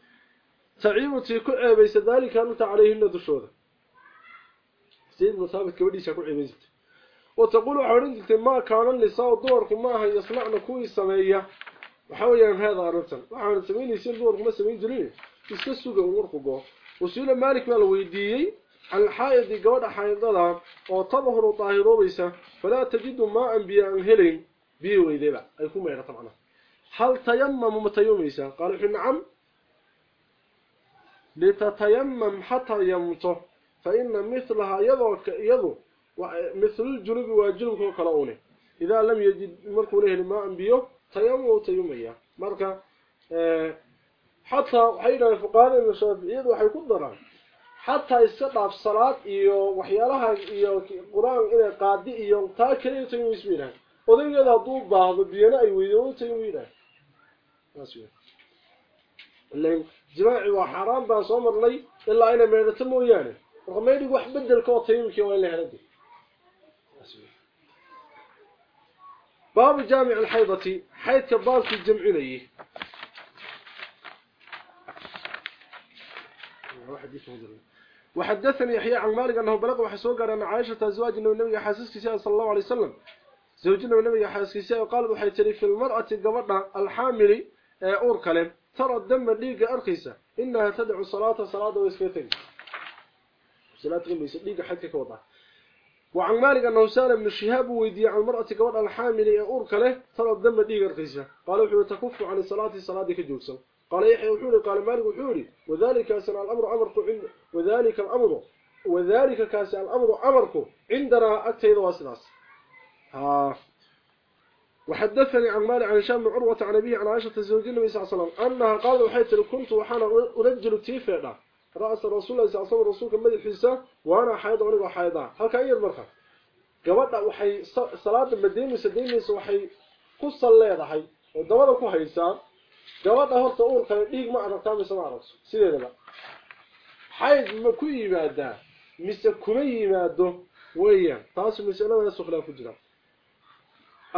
تعيب تيكو عيبيس ذلك أنت عليهن دشوذا سيد مصابت كبديسا كو عيبيست وتقول عورنت ما كان النساء دورك ما هي يصنعن كوي سمية. وحاول هذا أردتن وحاول سمين يصير دورك ما سمين suga warkugo wasiila maalik baa la weydiiyey الحائض قوانا حائض دادا وطبه رطاهر وبيسا فلا تجد ما أنبياء الهلين بيه وإذيبا أي كم يغطب عنه هل تيمم متيوميسا قالوا حين نعم. لتتيمم حتى يمته فإن مثلها يضو يضو مثل الجنوب والجنوب كالأوني إذا لم يجد مركو له لما أنبياء تيمم وتيوميا مركا آه، حتى حين الفقار المشافئين وحيكون ضران حتى iyo quraan inay qaadi iyo taa kale inta uu ismiiraan odaygeeda haduu baahdo biyana ay weydo inta uu yiraahdo taasoo leen jimaaci waa xaraam baa soo marnay ilaa inay meedato mooyaane raqmeedigu wax bedelka oo tayimkii waa la helay باب جامع الحيضة حيث كباب في الجمعينيه وحدثني يحيى عن مالك أنه بلغ وحسوق أن عائشة أزواج النبي حاسس كساء صلى الله عليه وسلم. زوجنا النبي حاسس كساء وقال وحيتري في المرأة قبضنا الحامل أور كلام. ترى الدم الليقة أرخيسة إنها تدعو صلاة صلاة ويسكتين. صلاة غميس الليقة حكك وضع وعن مالك أنه سأل من الشهاب ويدي عن المرأة قبضنا الحامل أور كلام ترى الدم الليقة أرخيسة قالوا تكف عن الصلاة صلاة كجوكسا قال يحيى وحوري قال مالك وحوري وذلك كان الأمر أمرك عند وذلك الأمر وذلك كان الأمر أمرك عندنا أكتيد واسناس ها. وحدثني عن مالك عن هشام بن عروة عن أبيه عن عائشة زوج النبي صلى الله عليه وسلم أنها قال وحيث كنت وحانا أرجل تيفعنا رأس الرسول الله عليه وسلم رسولك مدي الحساء وأنا حيض ونقع حيضا هل كان يرمرخ قبضنا وحي صلاة المدينة سدينة وحي قصة الليلة حي ودوضا كو حيسان gabadha horta uurka dhiig ma aragtaa mise ma aragto sideedaba xayd ma ku yimaadaa mise kuma yimaado weeyaan taas masaladaas khilaaf ku jira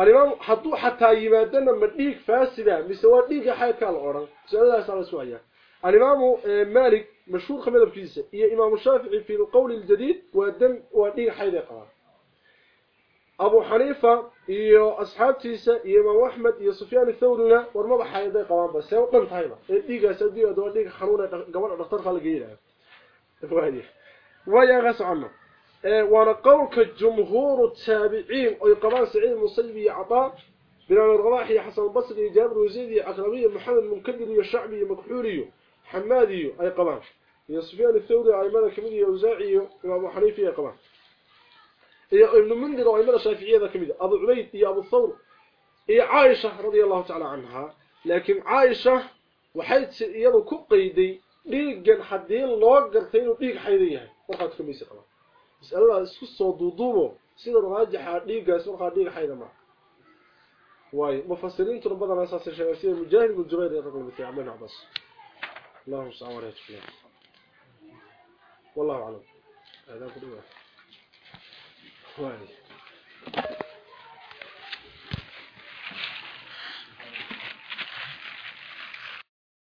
alimaam hadduu xataa yimaadana ma dhiig faasida mise waa dhiigga xaydka la oran masaladaas la su'aya الإمام آه، مالك مشهور خميده بكيسه هي إمام الشافعي في القول الجديد ودم ودي حيدقه أبو حنيفة هي أصحاب تيسه هي إمام أحمد هي سفيان الثوري ورمض حيدقه قوام بس هو قلت هاي ديقه سدي ودو ديق خلونا قبل الدكتور قال لي ويا غاس عنه آه، وأنا قولك الجمهور التابعين. أو قبان سعيد المصيبي عطاء. بن الرباحي حسن البصري جابر وزيدي اكرمي محمد المنكدري الشعبي مكحوري حمادي أي قبان يصفيان الثوري أي مالك مدي أوزاعي وابو حنيفي أي قبان اي ابن مندر أي مالك شافعي إذا كمدي أبو عبيد اي أبو الثور. اي عائشة رضي الله تعالى عنها. لكن عائشة وحيد سئيانو كقيدي ليق الحدين لوقر ثينو ليق حيديها ورخات كميسي قبان اسأل الله اسكسوا دودومو سيدر راجحة ليق اسم ورخات ليق حيدا معك واي مفسرين ترمبادر أساس الشباب سيدر مجاهل من جبيري رقم المتعامل عباس اللهم المستعان ولا تفلح والله أعلم. هذا كله. واحد